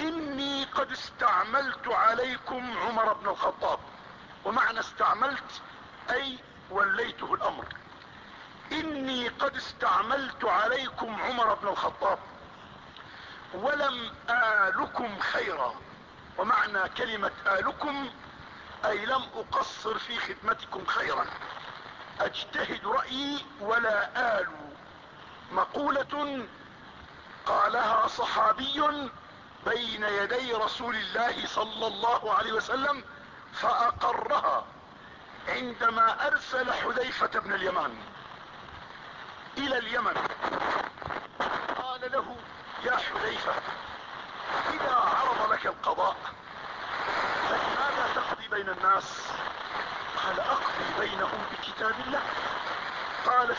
إني قد استعملت عليكم عمر بن الخطاب. ومعنى استعملت أي وليته الأمر. إني قد استعملت عليكم عمر بن الخطاب ولم آلكم خيرا. ومعنى كلمة آلكم أي لم أقصر في خدمتكم خيرا. أجتهد رأيي ولا آل. مقولة قالها صحابي بين يدي رسول الله صلى الله عليه وسلم فأقرها عندما أرسل حذيفة بن اليمان. إلى اليمن. قال له يا حذيفة إذا عرض لك القضاء فلماذا تقضي بين الناس؟ قال أقضي بينهم بكتاب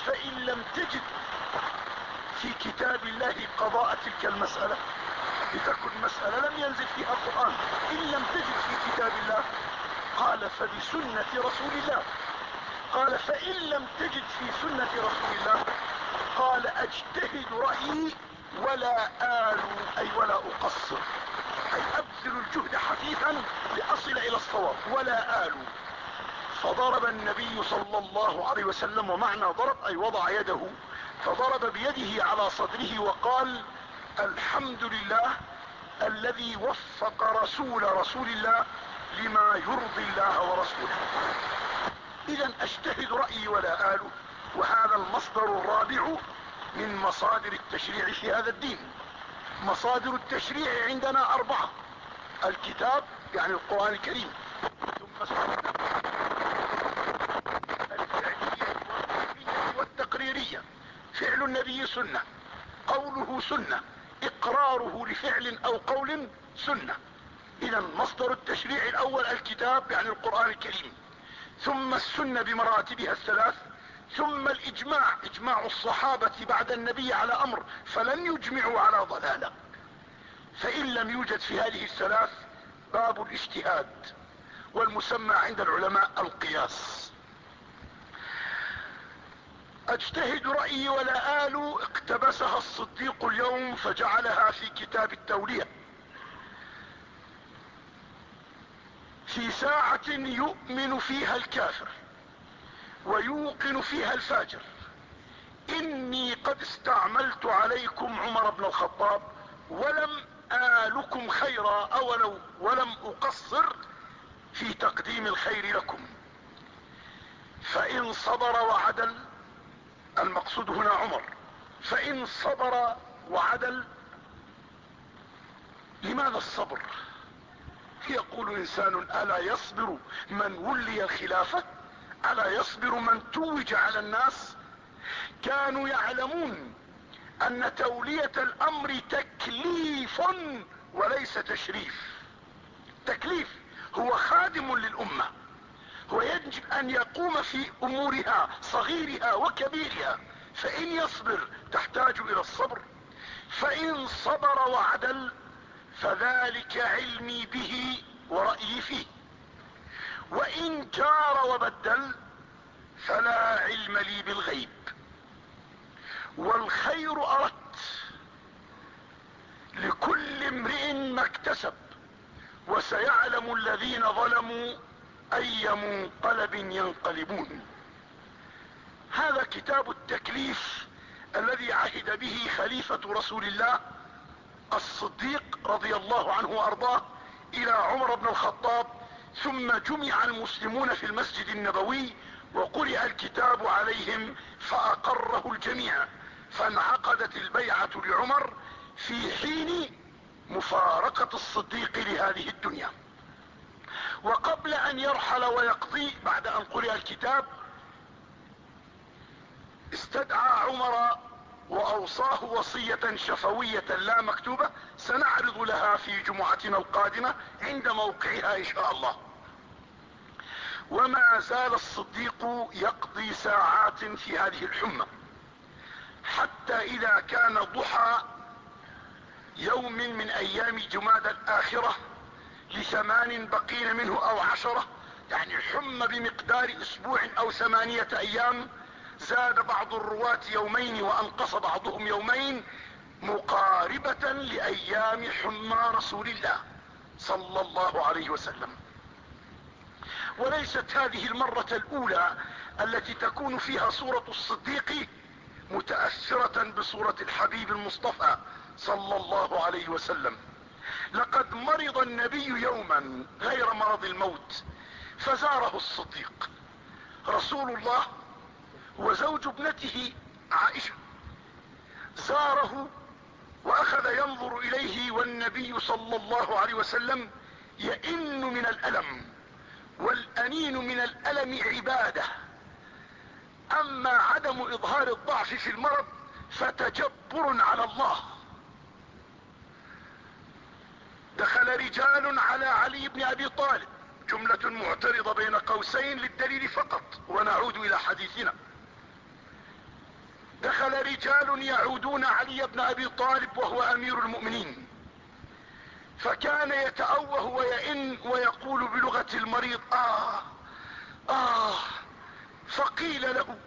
فإن لم تجد في كتاب الله قضاء تلك المسألة لتكن مسألة لم ينزل فيها القرآن إن لم تجد في كتاب الله قال فبسنة رسول الله. قال فإن لم تجد في سنة رسول الله. قال أجتهد رأيي ولا آل أي ولا أقصر أي أبذل الجهد حثيثا لأصل إلى الصواب ولا آل. فضرب النبي صلى الله عليه وسلم ومعنى ضرب أي وضع يده فضرب بيده على صدره وقال الحمد لله الذي وفق رسول رسول الله لما يرضي الله ورسوله. إذا أجتهد رأيي ولا آله وهذا المصدر الرابع من مصادر التشريع في هذا الدين. مصادر التشريع عندنا أربعة. الكتاب يعني القرآن الكريم. ثم السنة. الفعلية والتقريرية. فعل النبي سنة. قوله سنة. إقراره لفعل أو قول سنة. إذا مصدر التشريع الأول الكتاب يعني القرآن الكريم. ثم السنة بمراتبها الثلاث ثم الإجماع إجماع الصحابة بعد النبي على أمر فلن يجمعوا على ضلالة. فإن لم يوجد في هذه الثلاث باب الاجتهاد والمسمى عند العلماء القياس. أجتهد رأيي ولا آل اقتبسها الصديق اليوم فجعلها في كتاب التولية. في ساعة يؤمن فيها الكافر ويوقن فيها الفاجر. إني قد استعملت عليكم عمر بن الخطاب ولم آلكم خيرا اولو ولم أقصر في تقديم الخير لكم. فإن صبر وعدل المقصود هنا عمر فإن صبر وعدل لماذا الصبر؟ يقول إنسان ألا يصبر من ولي الخلافة ألا يصبر من توج على الناس؟ كانوا يعلمون أن تولية الأمر تكليف وليس تشريف. تكليف هو خادم للأمة. هو يجب أن يقوم في أمورها صغيرها وكبيرها. فإن يصبر تحتاج إلى الصبر. فإن صبر وعدل فذلك علمي به ورأيي فيه. وإن جار وبدل فلا علم لي بالغيب. والخير أردت لكل امرئ ما اكتسب وسيعلم الذين ظلموا أي منقلب ينقلبون. هذا كتاب التكليف الذي عهد به خليفة رسول الله الصديق رضي الله عنه وأرضاه إلى عمر بن الخطاب ثم جمع المسلمون في المسجد النبوي وقرئ الكتاب عليهم فأقره الجميع. فانعقدت البيعة لعمر في حين مفارقة الصديق لهذه الدنيا. وقبل أن يرحل ويقضي بعد أن قرئ الكتاب استدعى عمر وأوصاه وصية شفوية لا مكتوبة سنعرض لها في جمعتنا القادمة عند موقعها إن شاء الله. وما زال الصديق يقضي ساعات في هذه الحمى حتى إذا كان ضحى يوم من أيام جماد الآخرة لثمان بقين منه أو عشرة يعني حمى بمقدار أسبوع أو ثمانية أيام زاد بعض الرواة يومين وأنقص بعضهم يومين مقاربة لأيام حمى رسول الله صلى الله عليه وسلم. وليست هذه المرة الأولى التي تكون فيها صورة الصديق متأثرة بصورة الحبيب المصطفى صلى الله عليه وسلم. لقد مرض النبي يوما غير مرض الموت فزاره الصديق. رسول الله وزوج ابنته عائشة. زاره وأخذ ينظر إليه والنبي صلى الله عليه وسلم يئن من الألم والأنين من الألم عبادة. أما عدم إظهار الضعف في المرض فتجبر على الله. دخل رجال على علي بن أبي طالب. جملة معترضة بين قوسين للدليل فقط. ونعود إلى حديثنا. دخل رجال يعودون علي بن أبي طالب وهو أمير المؤمنين. فكان يتأوه ويئن ويقول بلغة المريض آه آه فقيل له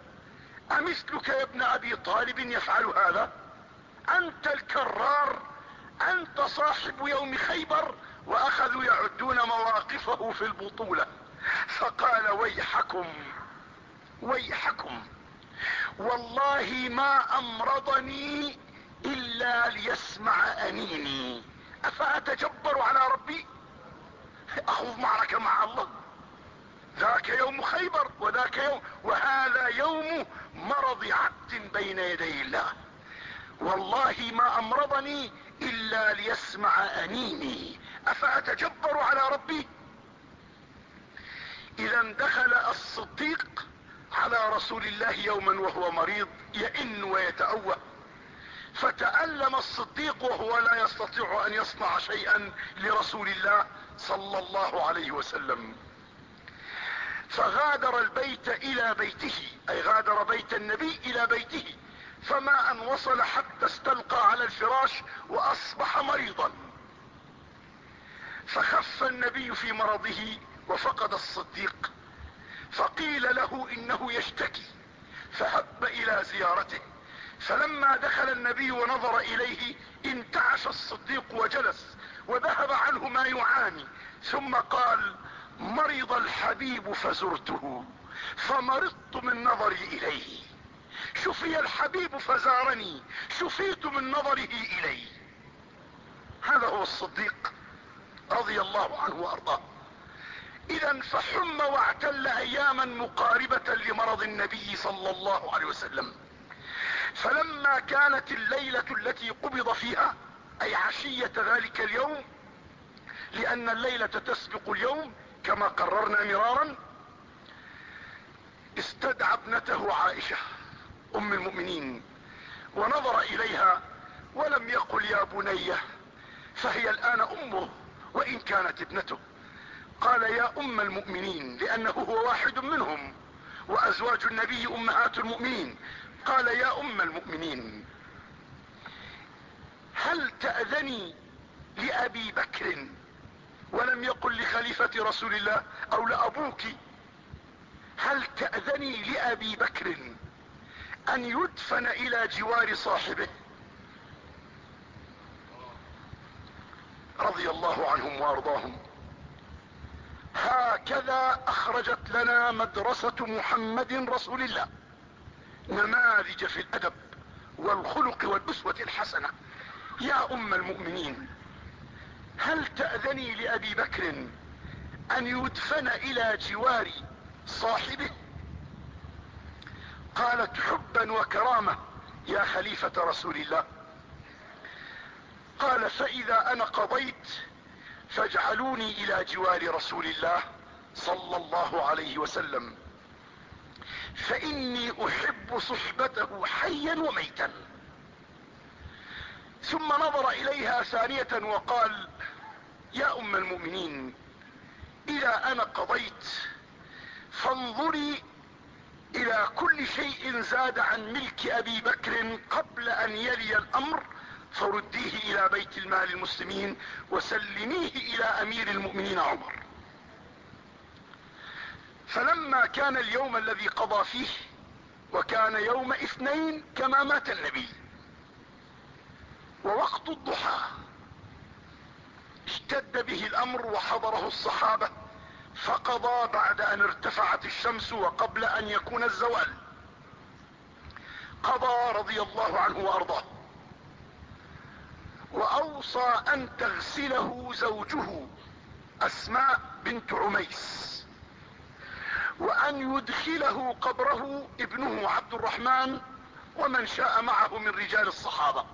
أمثلك يا ابن أبي طالب يفعل هذا؟ أنت الكرار أنت صاحب يوم خيبر واخذوا يعدون مواقفه في البطولة. فقال ويحكم ويحكم. والله ما أمرضني إلا ليسمع أنيني. أفأتجبر على ربي؟ اخذ معركة مع الله. ذاك يوم خيبر وذاك يوم وهذا يوم مرض عبد بين يدي الله. والله ما أمرضني إلا ليسمع أنيني. أفأتجبر على ربي؟ إذا دخل الصديق على رسول الله يوما وهو مريض يئن ويتأوأ. فتألم الصديق وهو لا يستطيع أن يصنع شيئا لرسول الله صلى الله عليه وسلم. فغادر البيت إلى بيته أي غادر بيت النبي إلى بيته. فما أن وصل حتى استلقى على الفراش وأصبح مريضا. فخف النبي في مرضه وفقد الصديق. فقيل له إنه يشتكي فهب إلى زيارته. فلما دخل النبي ونظر إليه انتعش الصديق وجلس وذهب عنه ما يعاني. ثم قال مرض الحبيب فزرته فمرضت من نظري إليه. شفي الحبيب فزارني شفيت من نظره الي هذا هو الصديق رضي الله عنه وأرضاه. إذا فحم واعتل أياما مقاربة لمرض النبي صلى الله عليه وسلم. فلما كانت الليلة التي قبض فيها أي عشية ذلك اليوم لأن الليلة تسبق اليوم كما قررنا مرارا استدعى ابنته عائشة أم المؤمنين ونظر إليها ولم يقل يا بنية فهي الآن أمه وإن كانت ابنته. قال يا أم المؤمنين لأنه هو واحد منهم. وأزواج النبي أمهات المؤمنين. قال يا أم المؤمنين هل تأذني لأبي بكر ولم يقل لخليفة رسول الله أو لأبوك؟ هل تأذني لأبي بكر أن يدفن إلى جوار صاحبه؟ رضي الله عنهم وأرضاهم. هكذا أخرجت لنا مدرسة محمد رسول الله. نماذج في الأدب والخلق والأسوة الحسنة. يا أم المؤمنين هل تأذني لأبي بكر أن يدفن إلى جوار صاحبه؟ قالت حبا وكرامة يا خليفة رسول الله. قال فإذا أنا قضيت فاجعلوني إلى جوار رسول الله صلى الله عليه وسلم. فإني أحب صحبته حيا وميتا. ثم نظر إليها ثانية وقال يا أم المؤمنين إذا أنا قضيت فانظري إلى كل شيء زاد عن ملك أبي بكر قبل أن يلي الأمر. فرديه إلى بيت المال المسلمين وسلميه إلى أمير المؤمنين عمر. فلما كان اليوم الذي قضى فيه وكان يوم اثنين كما مات النبي. ووقت الضحى اشتد به الأمر وحضره الصحابة فقضى بعد أن ارتفعت الشمس وقبل أن يكون الزوال. قضى رضي الله عنه وأرضاه. وأوصى أن تغسله زوجه أسماء بنت عميس وأن يدخله قبره ابنه عبد الرحمن ومن شاء معه من رجال الصحابة.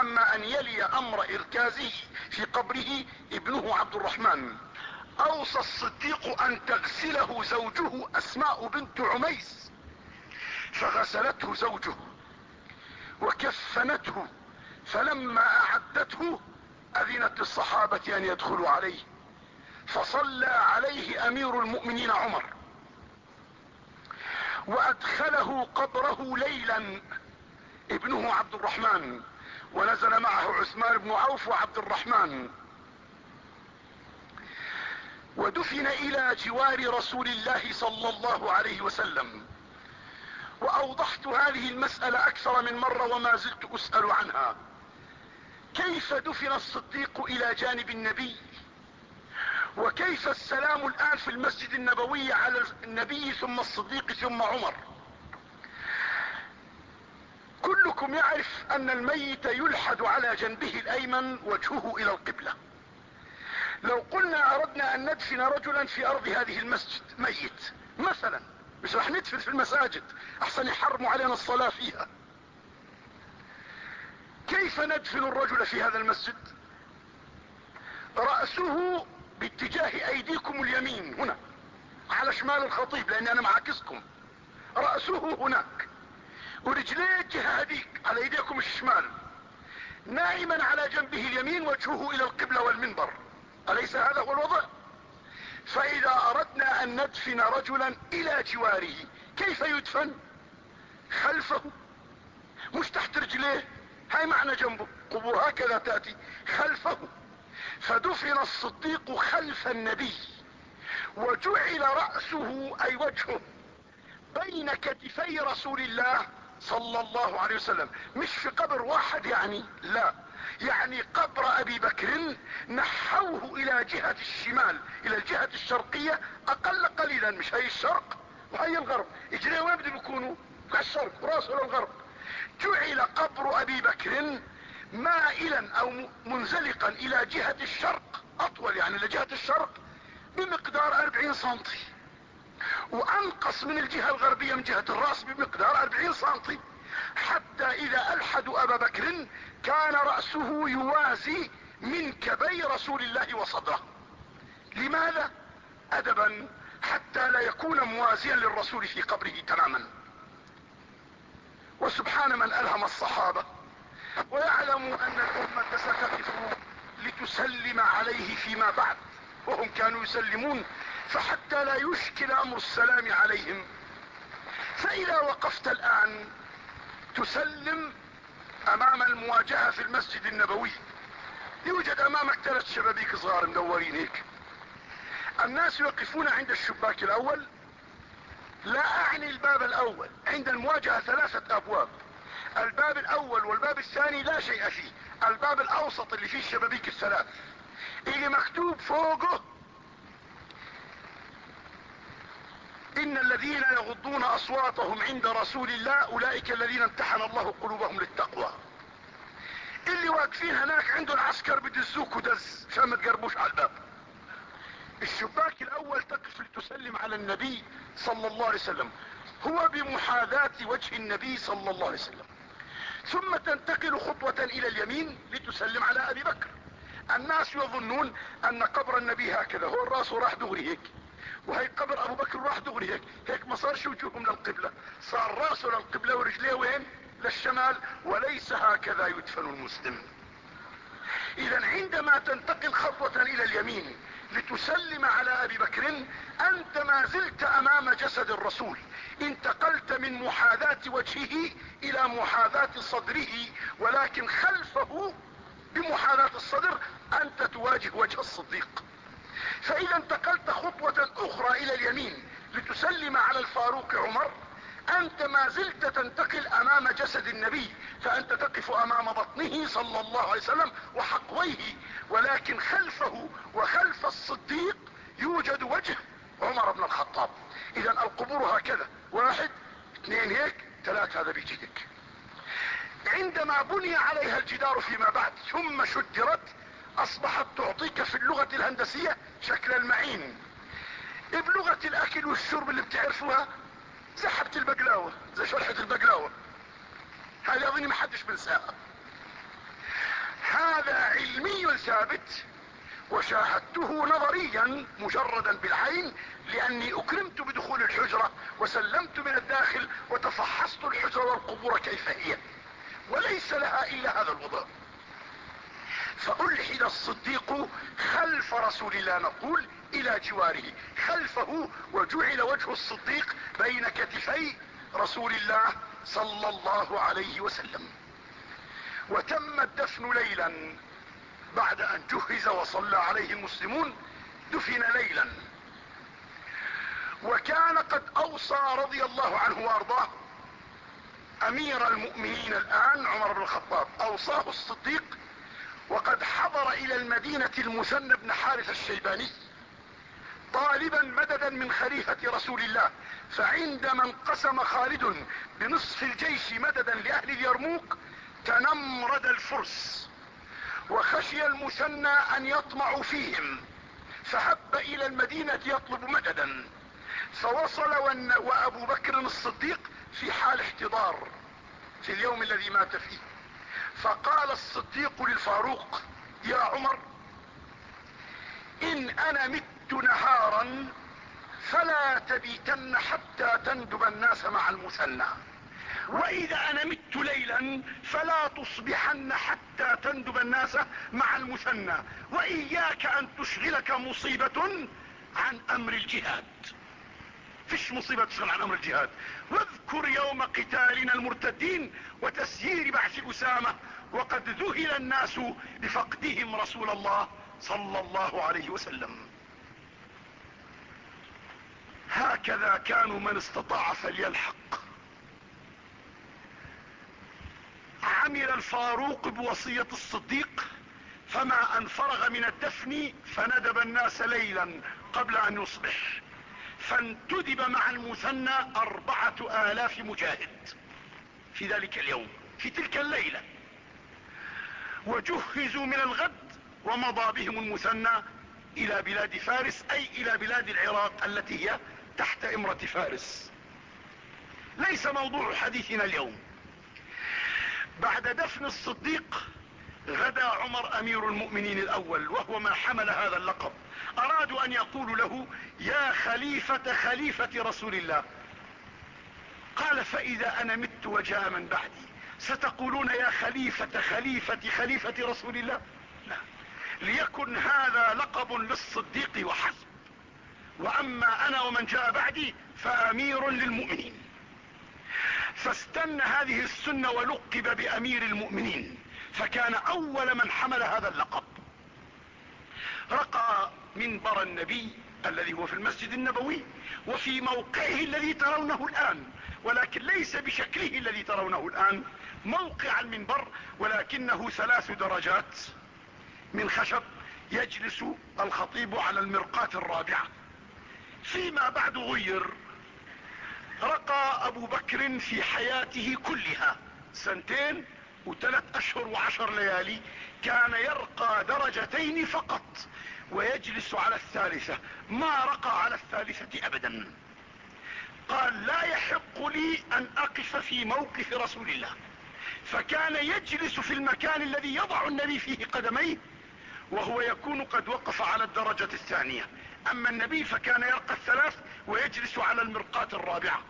أما أن يلي أمر إركازه في قبره ابنه عبد الرحمن أوصى الصديق أن تغسله زوجه أسماء بنت عميس فغسلته زوجه وكفنته فلما أعدته أذنت للصحابة أن يدخلوا عليه فصلى عليه أمير المؤمنين عمر وأدخله قبره ليلا ابنه عبد الرحمن ونزل معه عثمان بن عوف وعبد الرحمن. ودفن إلى جوار رسول الله صلى الله عليه وسلم. وأوضحت هذه المسألة أكثر من مرة وما زلت أسأل عنها. كيف دفن الصديق إلى جانب النبي؟ وكيف السلام الآن في المسجد النبوي على النبي ثم الصديق ثم عمر؟ كلكم يعرف أن الميت يلحد على جنبه الأيمن وجهه إلى القبلة. لو قلنا أردنا أن ندفن رجلا في أرض هذه المسجد ميت. مثلا مش راح ندفن في المساجد. أحسن يحرموا علينا الصلاة فيها. كيف ندفن الرجل في هذا المسجد؟ رأسه باتجاه أيديكم اليمين هنا على شمال الخطيب لاني أنا معاكسكم. رأسه هناك ورجليه جهة هذيك على أيديكم الشمال. نائما على جنبه اليمين وجهه إلى القبلة والمنبر. أليس هذا هو الوضع؟ فإذا أردنا أن ندفن رجلا إلى جواره كيف يدفن؟ خلفه مش تحت رجليه؟ هاي معنى جنبه. قبور هكذا تأتي خلفه. فدفن الصديق خلف النبي وجعل رأسه أي وجهه بين كتفي رسول الله صلى الله عليه وسلم. مش في قبر واحد يعني لا. يعني قبر أبي بكر نحوه إلى جهة الشمال إلى الجهة الشرقية أقل قليلا مش هي الشرق؟ وهي الغرب. اجريه وين بدهم يكونوا؟ الشرق راسه للغرب جعل قبر أبي بكر مائلا أو منزلقا إلى جهة الشرق. أطول يعني لجهة الشرق بمقدار أربعين سنتي. وأنقص من الجهة الغربية من جهة الرأس بمقدار أربعين سنتي. حتى إذا الحدوا أبا بكر كان رأسه يوازي من كبي رسول الله وصدره. لماذا؟ ادبا حتى لا يكون موازيا للرسول في قبره تماما. وسبحان من ألهم الصحابة ويعلم أن الأمة ستقف لتسلم عليه فيما بعد. وهم كانوا يسلمون فحتى لا يشكل أمر السلام عليهم. فإذا وقفت الآن تسلم أمام المواجهة في المسجد النبوي. يوجد أمامك ثلاث شبابيك صغار مدورين هيك. الناس يقفون عند الشباك الأول. لا أعني الباب الأول. عند المواجهة ثلاثة أبواب. الباب الأول والباب الثاني لا شيء فيه. الباب الأوسط اللي فيه الشبابيك الثلاث اللي مكتوب فوقه إن الذين يغضون أصواتهم عند رسول الله أولئك الذين امتحن الله قلوبهم للتقوى. اللي واقفين هناك عنده العسكر بدزوك ودز. عشان ما تقربوش على الباب. الشباك الأول تقف لتسلم على النبي صلى الله عليه وسلم. هو بمحاذاة وجه النبي صلى الله عليه وسلم. ثم تنتقل خطوة إلى اليمين لتسلم على أبي بكر. الناس يظنون أن قبر النبي هكذا. هو الرأس راح دغري هيك. وهي قبر أبو بكر راح دغري هيك. هيك ما صارش وجوههم للقبلة. صار رأسه للقبلة ورجليه وين؟ للشمال. وليس هكذا يدفن المسلم. اذا عندما تنتقل خطوة إلى اليمين لتسلم على أبي بكر أنت ما زلت أمام جسد الرسول. انتقلت من محاذاة وجهه إلى محاذاة صدره ولكن خلفه بمحاذاة الصدر أنت تواجه وجه الصديق. فإذا انتقلت خطوة أخرى إلى اليمين لتسلم على الفاروق عمر أنت ما زلت تنتقل أمام جسد النبي فأنت تقف أمام بطنه صلى الله عليه وسلم وحقويه ولكن خلفه وخلف الصديق يوجد وجه عمر بن الخطاب. اذا القبور هكذا واحد اثنين هيك ثلاث هذا بيجي هيك. عندما بني عليها الجدار فيما بعد ثم شدرت أصبحت تعطيك في اللغة الهندسية شكل المعين. بلغة الأكل والشرب اللي بتعرفوها زي البقلاوة زي شرحة البقلاوة. هذه أظني ما حدش بنساها هذا علمي ثابت وشاهدته نظريا مجردا بالعين لأني أكرمت بدخول الحجرة وسلمت من الداخل وتفحصت الحجرة والقبور كيف هي. وليس لها إلا هذا الوضع. فألحد الصديق خلف رسول الله نقول إلى جواره. خلفه وجعل وجه الصديق بين كتفي رسول الله صلى الله عليه وسلم. وتم الدفن ليلا. بعد أن جهز وصلى عليه المسلمون دفن ليلا. وكان قد أوصى رضي الله عنه وأرضاه أمير المؤمنين الآن عمر بن الخطاب. أوصاه الصديق وقد حضر إلى المدينة المثنى بن حارث الشيباني طالبا مددا من خليفة رسول الله فعندما انقسم خالد بنصف الجيش مددا لأهل اليرموك تنمرد الفرس وخشي المثنى أن يطمعوا فيهم فهب إلى المدينة يطلب مددا فوصل وأبو بكر الصديق في حال احتضار في اليوم الذي مات فيه. فقال الصديق للفاروق يا عمر إن أنا مت نهارا فلا تبيتن حتى تندب الناس مع المثنى وإذا أنا مت ليلا فلا تصبحن حتى تندب الناس مع المثنى وإياك أن تشغلك مصيبة عن أمر الجهاد. فيش مصيبة تشغل عن أمر الجهاد. واذكر يوم قتالنا المرتدين وتسيير بعث أسامة وقد ذهل الناس بفقدهم رسول الله صلى الله عليه وسلم. هكذا كانوا من استطاع فليلحق. عمل الفاروق بوصية الصديق فما أن فرغ من الدفن فندب الناس ليلا قبل أن يصبح. فانتدب مع المثنى أربعة آلاف مجاهد. في ذلك اليوم في تلك الليلة وجهزوا من الغد ومضى بهم المثنى إلى بلاد فارس أي إلى بلاد العراق التي هي تحت إمرة فارس. ليس موضوع حديثنا اليوم. بعد دفن الصديق غدا عمر أمير المؤمنين الأول وهو ما حمل هذا اللقب. أرادوا أن يقولوا له يا خليفة خليفة رسول الله. قال فإذا أنا مت وجاء من بعدي ستقولون يا خليفة خليفة خليفة رسول الله؟ لا ليكن هذا لقب للصديق وحسب. وأما أنا ومن جاء بعدي فأمير للمؤمنين. فاستنى هذه السنة ولقب بأمير المؤمنين. فكان أول من حمل هذا اللقب. رقى منبر النبي الذي هو في المسجد النبوي وفي موقعه الذي ترونه الآن. ولكن ليس بشكله الذي ترونه الآن موقع المنبر ولكنه ثلاث درجات من خشب يجلس الخطيب على المرقاة الرابعة. فيما بعد غير. رقى أبو بكر في حياته كلها. سنتين وثلاث أشهر وعشر ليالي كان يرقى درجتين فقط ويجلس على الثالثة ما رقى على الثالثة ابدا. قال لا يحق لي أن أقف في موقف رسول الله. فكان يجلس في المكان الذي يضع النبي فيه قدميه وهو يكون قد وقف على الدرجة الثانية. أما النبي فكان يرقى الثلاث ويجلس على المرقاة الرابعة.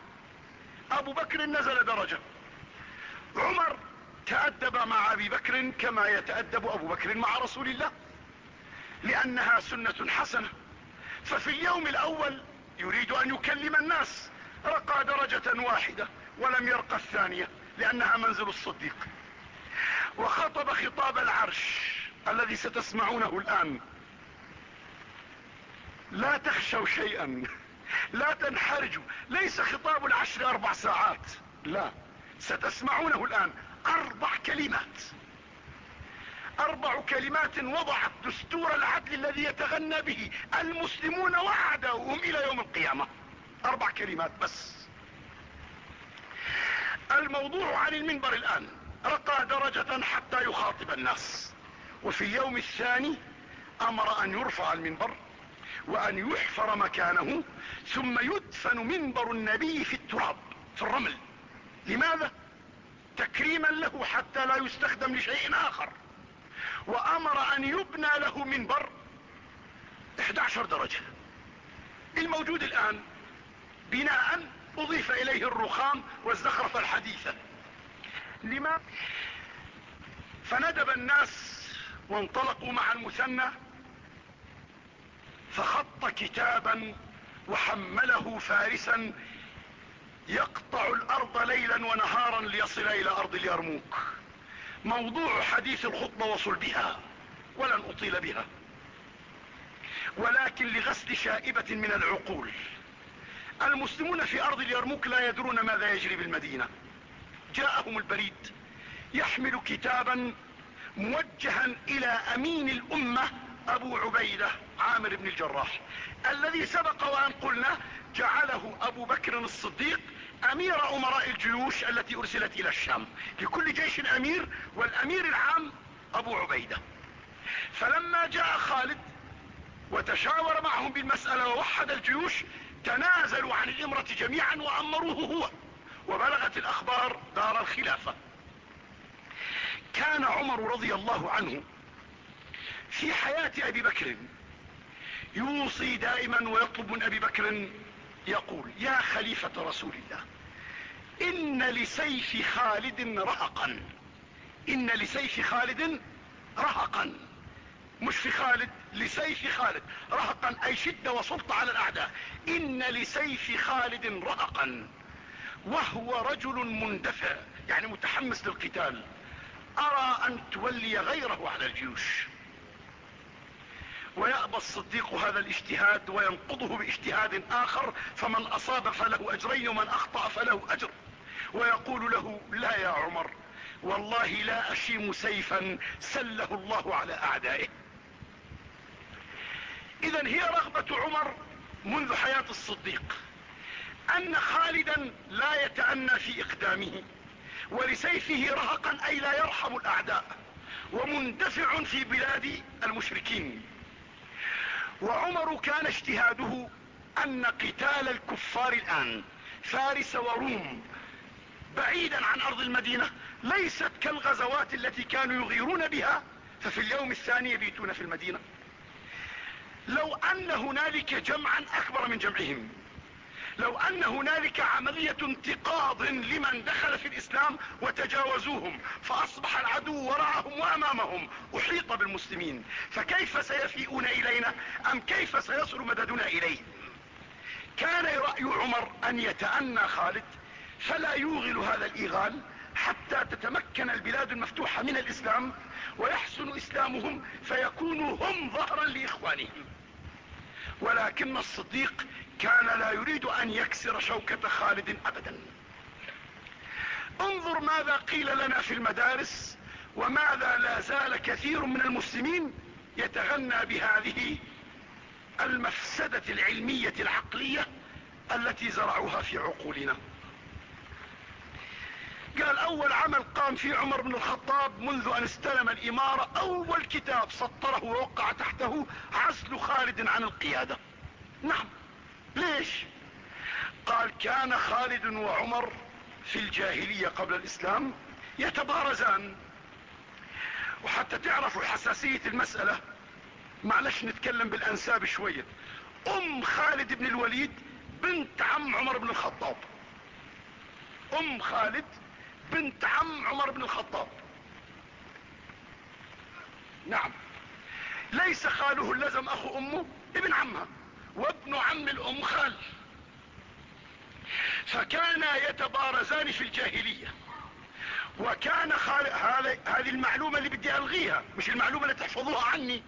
أبو بكر نزل درجة. عمر تأدب مع أبي بكر كما يتأدب أبو بكر مع رسول الله لأنها سنة حسنة. ففي اليوم الأول يريد أن يكلم الناس رقى درجة واحدة ولم يرقى الثانية لأنها منزل الصديق. وخطب خطاب العرش الذي ستسمعونه الآن. لا تخشوا شيئا لا تنحرجوا ليس خطاب العشر أربع ساعات. لا ستسمعونه الآن. أربع كلمات. أربع كلمات وضعت دستور العدل الذي يتغنى به المسلمون وعدهم إلى يوم القيامة. أربع كلمات بس. الموضوع عن المنبر الآن. رقى درجة حتى يخاطب الناس. وفي اليوم الثاني أمر أن يرفع المنبر وأن يحفر مكانه ثم يدفن منبر النبي في التراب في الرمل. لماذا؟ تكريما له حتى لا يستخدم لشيء آخر. وأمر أن يبنى له منبر 11 درجة. الموجود الآن بناء أضيف إليه الرخام والزخرفة الحديثة لما؟ فندب الناس وانطلقوا مع المثنى فخط كتابا وحمله فارسا يقطع الأرض ليلا ونهارا ليصل إلى أرض اليرموك. موضوع حديث الخطبة وصل بها ولن أطيل بها. ولكن لغسل شائبة من العقول. المسلمون في أرض اليرموك لا يدرون ماذا يجري بالمدينة. جاءهم البريد يحمل كتابا موجها إلى أمين الأمة أبو عبيدة عامر بن الجراح الذي سبق وأن قلنا جعله أبو بكر الصديق أمير أمراء الجيوش التي أرسلت إلى الشام. لكل جيش أمير والأمير العام أبو عبيدة. فلما جاء خالد وتشاور معهم بالمسألة ووحد الجيوش تنازلوا عن الإمرة جميعا وأمروه هو وبلغت الأخبار دار الخلافة. كان عمر رضي الله عنه في حياة أبي بكر يوصي دائما ويطلب من أبي بكر يقول يا خليفة رسول الله إن لسيف خالد رهقا. إن لسيف خالد رهقا. مش في خالد لسيف خالد. رهقا أي شدة وسلطة على الأعداء. إن لسيف خالد رهقا. وهو رجل مندفع يعني متحمس للقتال. أرى أن تولي غيره على الجيوش. ويأبى الصديق هذا الاجتهاد وينقضه باجتهاد آخر فمن أصاب فله أجرين ومن أخطأ فله أجر. ويقول له لا يا عمر والله لا أشيم سيفا سله الله على أعدائه. اذا هي رغبة عمر منذ حياة الصديق أن خالدا لا يتأنى في إقدامه ولسيفه رهقا أي لا يرحم الأعداء ومندفع في بلاد المشركين. وعمر كان اجتهاده أن قتال الكفار الآن فارس وروم بعيدا عن أرض المدينة ليست كالغزوات التي كانوا يغيرون بها ففي اليوم الثاني يبيتون في المدينة. لو أن هنالك جمعا أكبر من جمعهم لو أن هنالك عملية انتقاض لمن دخل في الإسلام وتجاوزوهم فأصبح العدو وراءهم وأمامهم. أحيط بالمسلمين. فكيف سيفيئون إلينا؟ أم كيف سيصل مددنا إليه؟ كان رأي عمر أن يتأنى خالد فلا يوغل هذا الإيغال حتى تتمكن البلاد المفتوحة من الإسلام ويحسن إسلامهم فيكونوا هم ظهرا لإخوانهم. ولكن الصديق كان لا يريد أن يكسر شوكة خالد ابدا. انظر ماذا قيل لنا في المدارس وماذا لا زال كثير من المسلمين يتغنى بهذه المفسدة العلمية العقلية التي زرعوها في عقولنا. قال أول عمل قام فيه عمر بن الخطاب منذ أن استلم الإمارة أول كتاب سطره ووقع تحته عزل خالد عن القيادة. نعم. ليش؟ قال كان خالد وعمر في الجاهلية قبل الإسلام يتبارزان. وحتى تعرفوا حساسية المسألة معلش نتكلم بالأنساب شوية. أم خالد بن الوليد بنت عم عمر بن الخطاب. أم خالد بنت عم عمر بن الخطاب. نعم. ليس خاله اللزم أخو أمه ابن عمها وابن عم الأم خال. فكانا يتبارزان في الجاهلية. وكان خال هذه المعلومة اللي بدي ألغيها مش المعلومة اللي تحفظوها عني.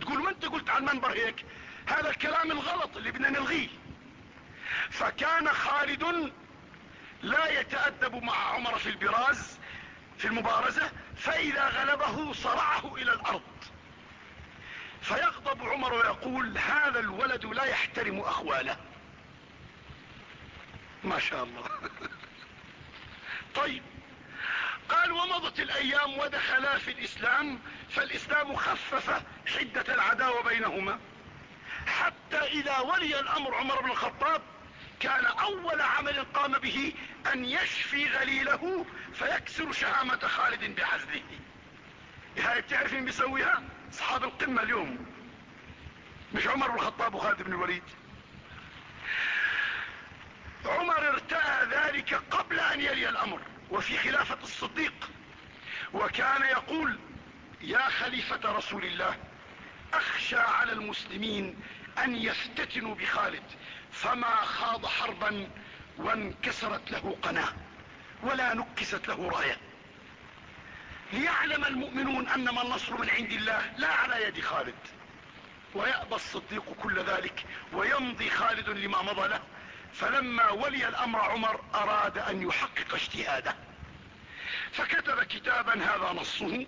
تقول ما أنت قلت على المنبر هيك؟ هذا الكلام الغلط اللي بدنا نلغيه. فكان خالد لا يتأدب مع عمر في البراز في المبارزة فإذا غلبه صرعه إلى الأرض. فيغضب عمر ويقول هذا الولد لا يحترم أخواله. ما شاء الله. طيب. قال ومضت الأيام ودخلا في الإسلام فالإسلام خفف حدة العداوة بينهما. حتى إذا ولي الأمر عمر بن الخطاب كان أول عمل قام به أن يشفي غليله فيكسر شهامة خالد بعزله هاي بتعرف مين بيسويها؟ أصحاب القمة اليوم. مش عمر بن الخطاب وخالد بن الوليد؟ عمر ارتأى ذلك قبل أن يلي الأمر وفي خلافة الصديق. وكان يقول يا خليفة رسول الله أخشى على المسلمين أن يفتتنوا بخالد فما خاض حربا وانكسرت له قناة ولا نكست له راية. ليعلم المؤمنون انما النصر من عند الله لا على يد خالد. ويأبى الصديق كل ذلك ويمضي خالد لما مضى له. فلما ولي الأمر عمر أراد أن يحقق اجتهاده. فكتب كتابا هذا نصه.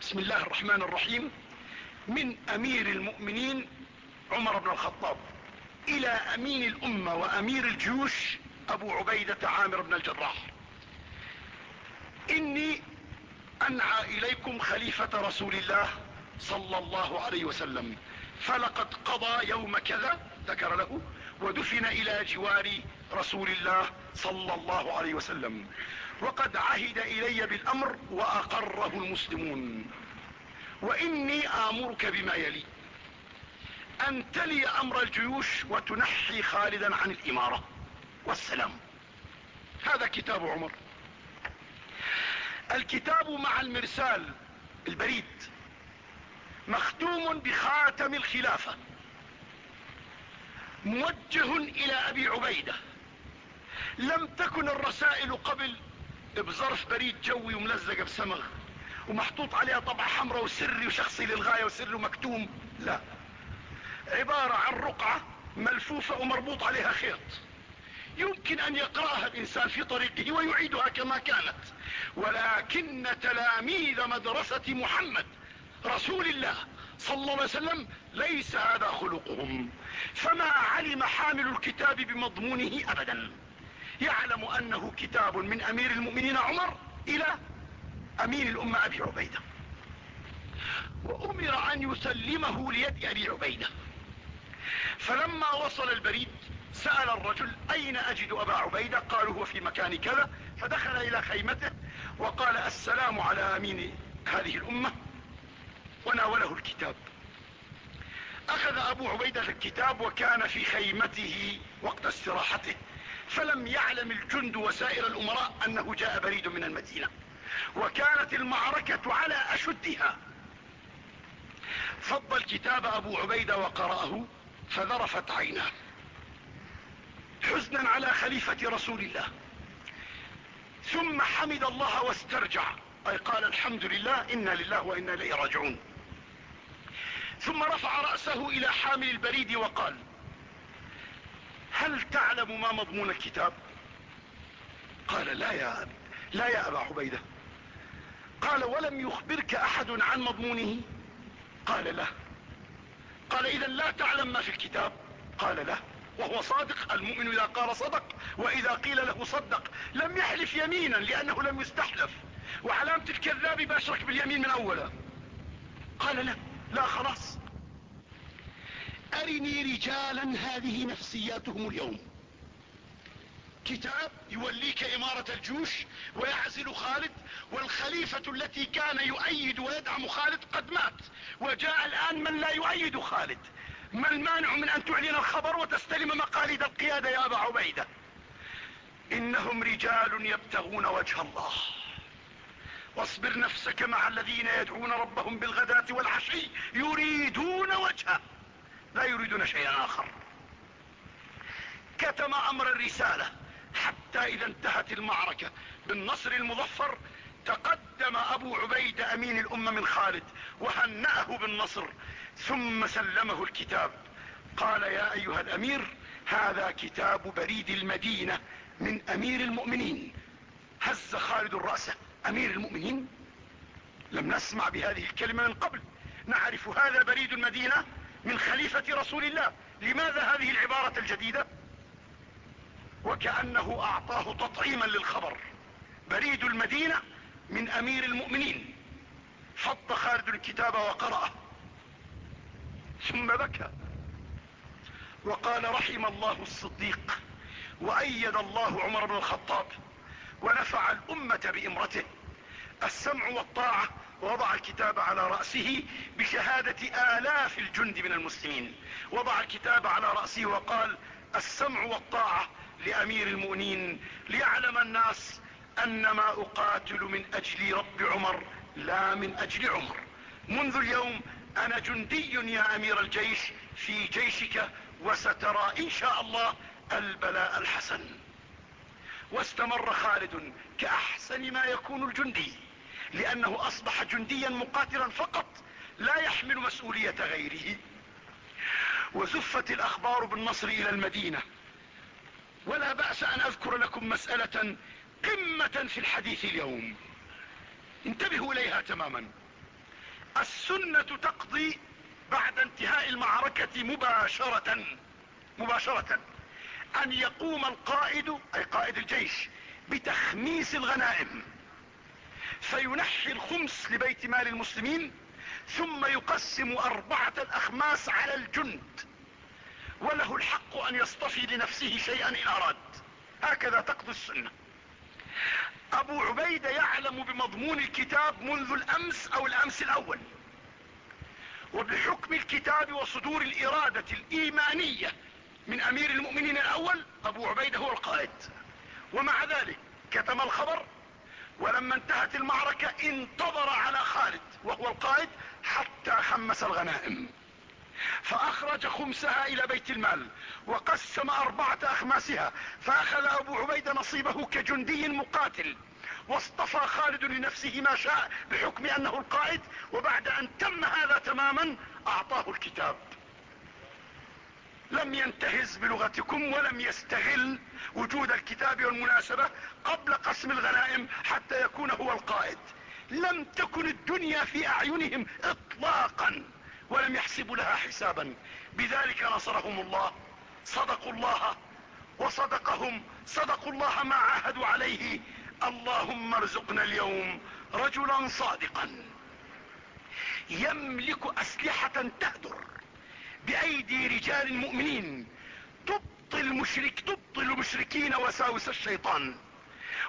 بسم الله الرحمن الرحيم. من أمير المؤمنين عمر بن الخطاب. إلى أمين الأمة وأمير الجيوش أبو عبيدة عامر بن الجراح. إني أنعى إليكم خليفة رسول الله صلى الله عليه وسلم. فلقد قضى يوم كذا ذكر له ودفن إلى جوار رسول الله صلى الله عليه وسلم. وقد عهد إلي بالأمر وأقره المسلمون. وإني آمرك بما يلي. أن تلي أمر الجيوش وتنحي خالدا عن الإمارة. والسلام. هذا كتاب عمر. الكتاب مع المرسال البريد مختوم بخاتم الخلافة. موجه إلى أبي عبيدة. لم تكن الرسائل قبل بظرف بريد جوي وملزق بسمغ ومحطوط عليها طبعة حمراء وسري وشخصي للغاية وسري مكتوم. لا. عبارة عن رقعة ملفوفة ومربوط عليها خيط. يمكن أن يقرأها الإنسان في طريقه ويعيدها كما كانت. ولكن تلاميذ مدرسة محمد رسول الله صلى الله عليه وسلم ليس هذا خلقهم. فما علم حامل الكتاب بمضمونه ابدا. يعلم أنه كتاب من أمير المؤمنين عمر إلى أمين الأمة أبي عبيدة. وأمر أن يسلمه ليد أبي عبيدة. فلما وصل البريد سأل الرجل أين أجد أبا عبيدة؟ قالوا هو في مكان كذا. فدخل إلى خيمته وقال السلام على أمين هذه الأمة. وناوله الكتاب. أخذ أبو عبيدة الكتاب وكان في خيمته وقت استراحته. فلم يعلم الجند وسائر الأمراء أنه جاء بريد من المدينة. وكانت المعركة على أشدها. فض الكتاب أبو عبيدة وقرأه. فذرفت عيناه. حزنا على خليفة رسول الله. ثم حمد الله واسترجع. أي قال الحمد لله إنا لله وإنا إليه راجعون. ثم رفع رأسه إلى حامل البريد وقال هل تعلم ما مضمون الكتاب؟ قال لا يا أبي لا يا أبا عبيدة. قال ولم يخبرك أحد عن مضمونه؟ قال لا. قال إذا لا تعلم ما في الكتاب. قال لا وهو صادق المؤمن إذا قال صدق وإذا قيل له صدق لم يحلف يمينا لأنه لم يستحلف. وعلامة الكذاب باشرك باليمين من اولا قال لا لا خلاص. أرني رجالا هذه نفسياتهم اليوم. كتاب يوليك إمارة الجيوش ويعزل خالد والخليفة التي كان يؤيد ويدعم خالد قد مات. وجاء الآن من لا يؤيد خالد. ما المانع من أن تعلن الخبر وتستلم مقاليد القيادة يا أبا عبيدة؟ إنهم رجال يبتغون وجه الله. واصبر نفسك مع الذين يدعون ربهم بالغداة والعشي يريدون وجهه. لا يريدون شيئا آخر. كتم أمر الرسالة حتى إذا انتهت المعركة بالنصر المظفر تقدم أبو عبيد أمين الأمة من خالد وهنأه بالنصر ثم سلمه الكتاب. قال يا أيها الأمير هذا كتاب بريد المدينة من أمير المؤمنين. هز خالد الرأس أمير المؤمنين. لم نسمع بهذه الكلمة من قبل. نعرف هذا بريد المدينة من خليفة رسول الله. لماذا هذه العبارة الجديدة؟ وكأنه أعطاه تطعيما للخبر. بريد المدينة من أمير المؤمنين. فض خالد الكتاب وقرأه. ثم بكى. وقال رحم الله الصديق. وأيد الله عمر بن الخطاب. ونفع الأمة بإمرته. السمع والطاعة. وضع الكتاب على رأسه بشهادة آلاف الجند من المسلمين. وضع الكتاب على رأسه وقال السمع والطاعة لأمير المؤمنين. ليعلم الناس أنما أقاتل من أجل رب عمر لا من أجل عمر. منذ اليوم أنا جندي يا أمير الجيش في جيشك وسترى إن شاء الله البلاء الحسن. واستمر خالد كأحسن ما يكون الجندي لأنه أصبح جنديا مقاتلا فقط لا يحمل مسؤولية غيره. وزفت الأخبار بالنصر إلى المدينة. ولا بأس أن أذكر لكم مسألة قمة في الحديث اليوم. انتبهوا إليها تماما. السنة تقضي بعد انتهاء المعركة مباشرة. مباشرة. أن يقوم القائد أي قائد الجيش بتخميس الغنائم. فينحي الخمس لبيت مال المسلمين ثم يقسم أربعة الأخماس على الجند. وله الحق أن يصطفي لنفسه شيئا إن أراد. هكذا تقضي السنة. أبو عبيدة يعلم بمضمون الكتاب منذ الأمس أو الأمس الأول. وبحكم الكتاب وصدور الإرادة الإيمانية من أمير المؤمنين الأول أبو عبيدة هو القائد. ومع ذلك كتم الخبر ولما انتهت المعركة انتظر على خالد وهو القائد حتى خمس الغنائم. فأخرج خمسها إلى بيت المال وقسم أربعة أخماسها فأخذ أبو عبيدة نصيبه كجندي مقاتل واصطفى خالد لنفسه ما شاء بحكم أنه القائد وبعد أن تم هذا تماما أعطاه الكتاب. لم ينتهز بلغتكم ولم يستغل وجود الكتاب والمناسبة قبل قسم الغنائم حتى يكون هو القائد. لم تكن الدنيا في أعينهم اطلاقا. ولم يحسبوا لها حسابا. بذلك نصرهم الله. صدقوا الله وصدقهم. صدقوا الله ما عاهدوا عليه. اللهم ارزقنا اليوم رجلا صادقا. يملك أسلحة تهدر بأيدي رجال مؤمنين. تبطل المشرك تبطل المشركين وساوس الشيطان.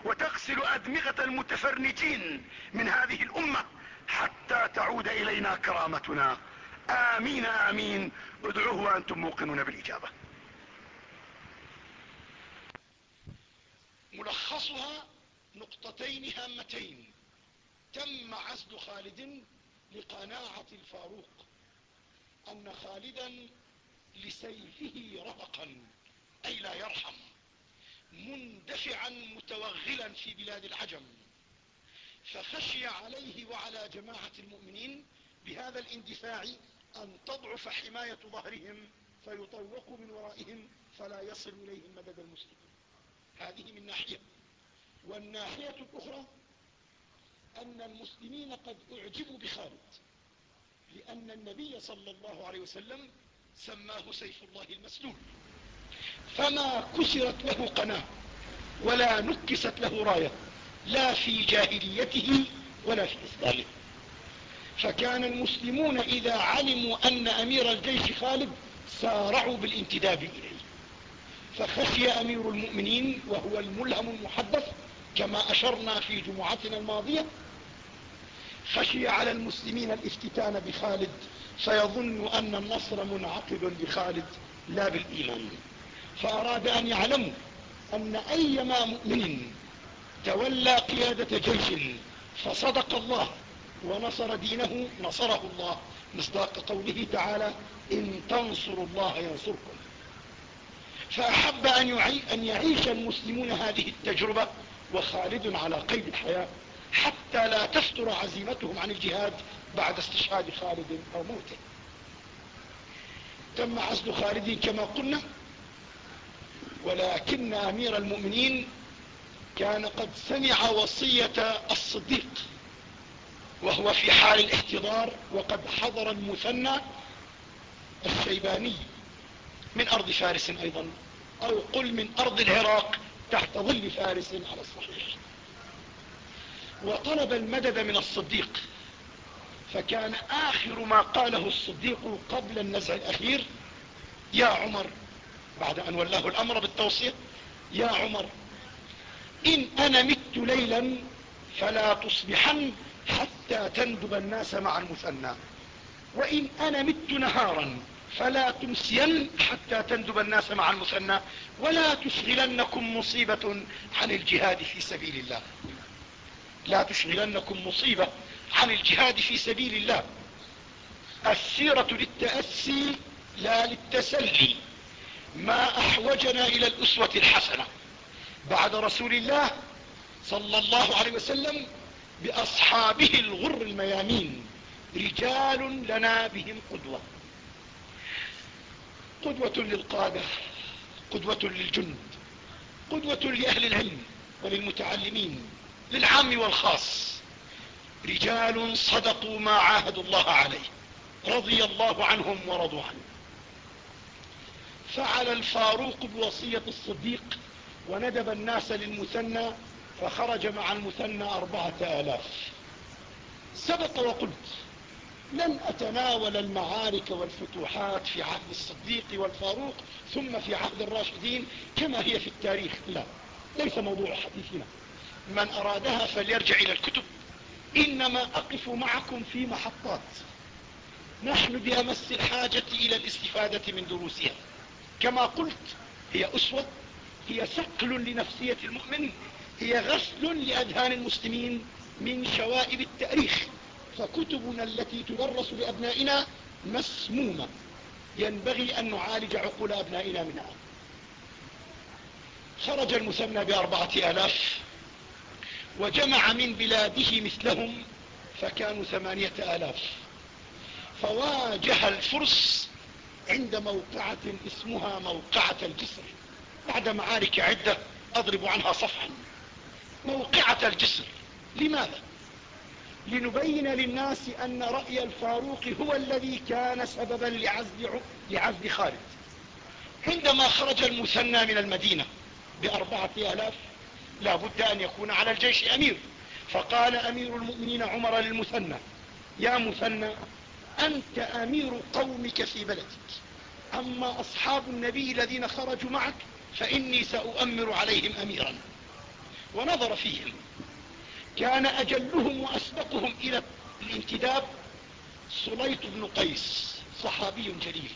وتغسل أدمغة المتفرنجين من هذه الأمة حتى تعود إلينا كرامتنا. آمين آمين. ادعوه وأنتم موقنون بالإجابة. ملخصها نقطتين هامتين. تم عزل خالد لقناعة الفاروق. أن خالدا لسيفه رهقا أي لا يرحم مندفعا متوغلا في بلاد العجم. فخشي عليه وعلى جماعة المؤمنين بهذا الاندفاع أن تضعف حماية ظهرهم فيطوقوا من ورائهم فلا يصل إليهم مدد المسلمين. هذه من ناحية. والناحية الأخرى أن المسلمين قد أعجبوا بخالد لأن النبي صلى الله عليه وسلم سماه سيف الله المسلول. فما كسرت له قناة ولا نكست له راية لا في جاهليته ولا في إسلامه. فكان المسلمون إذا علموا أن أمير الجيش خالد سارعوا بالانتداب إليه. فخشي أمير المؤمنين وهو الملهم المحدث كما أشرنا في جمعتنا الماضية. خشي على المسلمين الافتتان بخالد فيظن أن النصر منعقد بخالد لا بالإيمان. فأراد أن يعلموا أن أيما مؤمن تولى قيادة جيش فصدق الله ونصر دينه نصره الله. مصداق قوله تعالى إن تنصروا الله ينصركم. فأحب أن يعيش المسلمون هذه التجربة وخالد على قيد الحياة حتى لا تفتر عزيمتهم عن الجهاد بعد استشهاد خالد أو موته. تم عزل خالد كما قلنا ولكن أمير المؤمنين كان قد سمع وصية الصديق. وهو في حال الاحتضار وقد حضر المثنى الشيباني من أرض فارس أيضا أو قل من أرض العراق تحت ظل فارس على الصحيح. وطلب المدد من الصديق فكان آخر ما قاله الصديق قبل النزع الأخير يا عمر بعد أن ولاه الأمر بالتوصية يا عمر إن أنا مت ليلا فلا تصبحن حتى تندب الناس مع المثنى. وإن أنا مت نهارا فلا تمسين حتى تندب الناس مع المثنى ولا تشغلنكم مصيبة عن الجهاد في سبيل الله. لا تشغلنكم مصيبة عن الجهاد في سبيل الله. السيرة للتأسي لا للتسلي. ما أحوجنا إلى الأسوة الحسنة. بعد رسول الله صلى الله عليه وسلم بأصحابه الغر الميامين. رجال لنا بهم قدوة. قدوة للقادة قدوة للجند قدوة لأهل العلم وللمتعلمين للعام والخاص. رجال صدقوا ما عاهدوا الله عليه رضي الله عنهم ورضوا عنه. فعل الفاروق بوصية الصديق وندب الناس للمثنى فخرج مع المثنى أربعة آلاف. سبق وقلت لن أتناول المعارك والفتوحات في عهد الصديق والفاروق ثم في عهد الراشدين كما هي في التاريخ. لا ليس موضوع حديثنا. من أرادها فليرجع إلى الكتب. إنما أقف معكم في محطات. نحن بأمس الحاجة إلى الاستفادة من دروسها. كما قلت هي أسوة هي سقل لنفسية المؤمن هي غسل لأذهان المسلمين من شوائب التأريخ فكتبنا التي تدرس لأبنائنا مسمومة. ينبغي أن نعالج عقول أبنائنا منها. خرج المثنى بأربعة آلاف وجمع من بلاده مثلهم فكانوا ثمانية آلاف. فواجه الفرس عند موقعة اسمها موقعة الجسر. بعد معارك عدة أضرب عنها صفحا. موقعة الجسر. لماذا؟ لنبين للناس أن رأي الفاروق هو الذي كان سببا لعزل, لعزل خالد. عندما خرج المثنى من المدينة بأربعة آلاف لا بد أن يكون على الجيش أمير. فقال أمير المؤمنين عمر للمثنى يا مثنى أنت أمير قومك في بلدك. أما أصحاب النبي الذين خرجوا معك فإني سأؤمر عليهم أميرا. ونظر فيهم. كان أجلهم وأسبقهم إلى الانتداب سليط بن قيس صحابي جليل.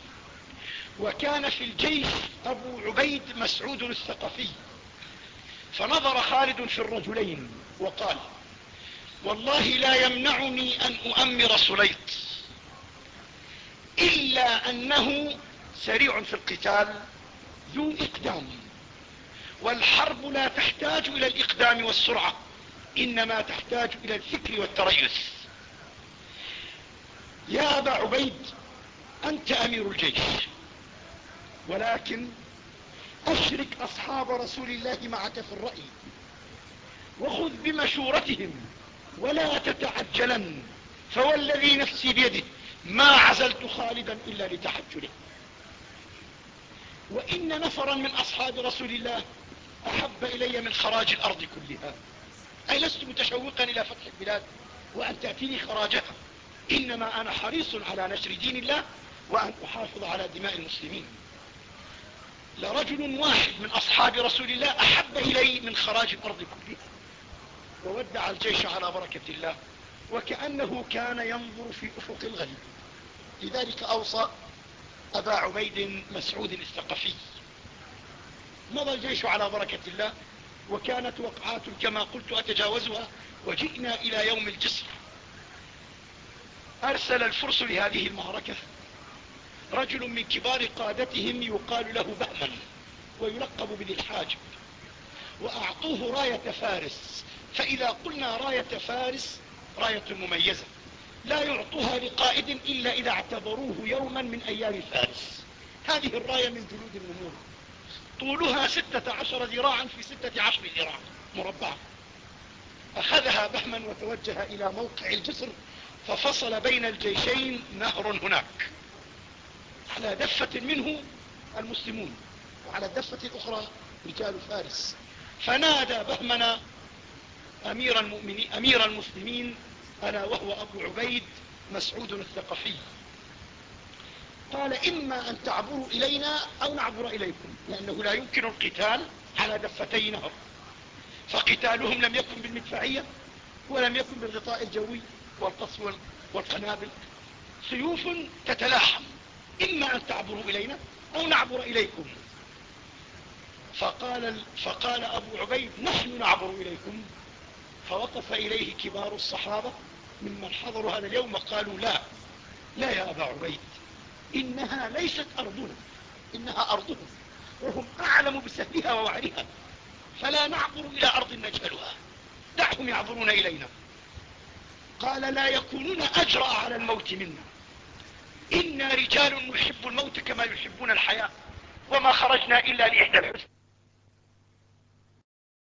وكان في الجيش أبو عبيد مسعود الثقفي. فنظر خالد في الرجلين وقال والله لا يمنعني أن أؤمر سليط إلا أنه سريع في القتال ذو إقدام. والحرب لا تحتاج إلى الإقدام والسرعة إنما تحتاج إلى الفكر والتريث. يا أبا عبيد أنت أمير الجيش ولكن أشرك أصحاب رسول الله معك في الرأي وخذ بمشورتهم ولا تتعجلن فوالذي نفسي بيده ما عزلت خالدا إلا لتحجله وإن نفرا من أصحاب رسول الله أحب إلي من خراج الأرض كلها. أي لست متشوقا إلى فتح البلاد وأن تأتيني خراجها. إنما أنا حريص على نشر دين الله وأن أحافظ على دماء المسلمين. لرجل واحد من أصحاب رسول الله أحب إلي من خراج الأرض كلها. وودع الجيش على بركة الله. وكأنه كان ينظر في أفق الغيب. لذلك أوصى أبا عبيد مسعود الثقفي مضى الجيش على بركة الله وكانت وقعات كما قلت أتجاوزها وجئنا إلى يوم الجسر. أرسل الفرس لهذه المعركة. رجل من كبار قادتهم يقال له بهما ويلقب بذي الحاجب وأعطوه راية فارس. فإذا قلنا راية فارس راية مميزة. لا يعطوها لقائد إلا إذا اعتبروه يوما من أيام فارس. هذه الراية من جلود النمور. طولها ستة عشر ذراعا في ستة عشر ذراع. مربعة أخذها بهما وتوجه إلى موقع الجسر ففصل بين الجيشين نهر هناك. على دفة منه المسلمون وعلى الدفة الأخرى رجال فارس. فنادى بهمنا أمير, المؤمنين أمير المسلمين ألا وهو أبو عبيد مسعود الثقفي. قال إما أن تعبروا إلينا أو نعبر إليكم لأنه لا يمكن القتال على دفتي نهر فقتالهم لم يكن بالمدفعية ولم يكن بالغطاء الجوي والقصف والقنابل. سيوف تتلاحم إما أن تعبروا إلينا أو نعبر إليكم. فقال, فقال أبو عبيد نحن نعبر إليكم. فوقف إليه كبار الصحابة ممن حضروا هذا اليوم وقالوا لا لا يا أبا عبيد. إنها ليست أرضنا إنها أرضهم وهم أعلم بسهلها ووعرها فلا نعبر إلى أرض نجهلها دعهم يعبرون إلينا. قال لا يكونون أجرأ على الموت منا. إنا رجال نحب الموت كما يحبون الحياة وما خرجنا إلا لإحدى الحسن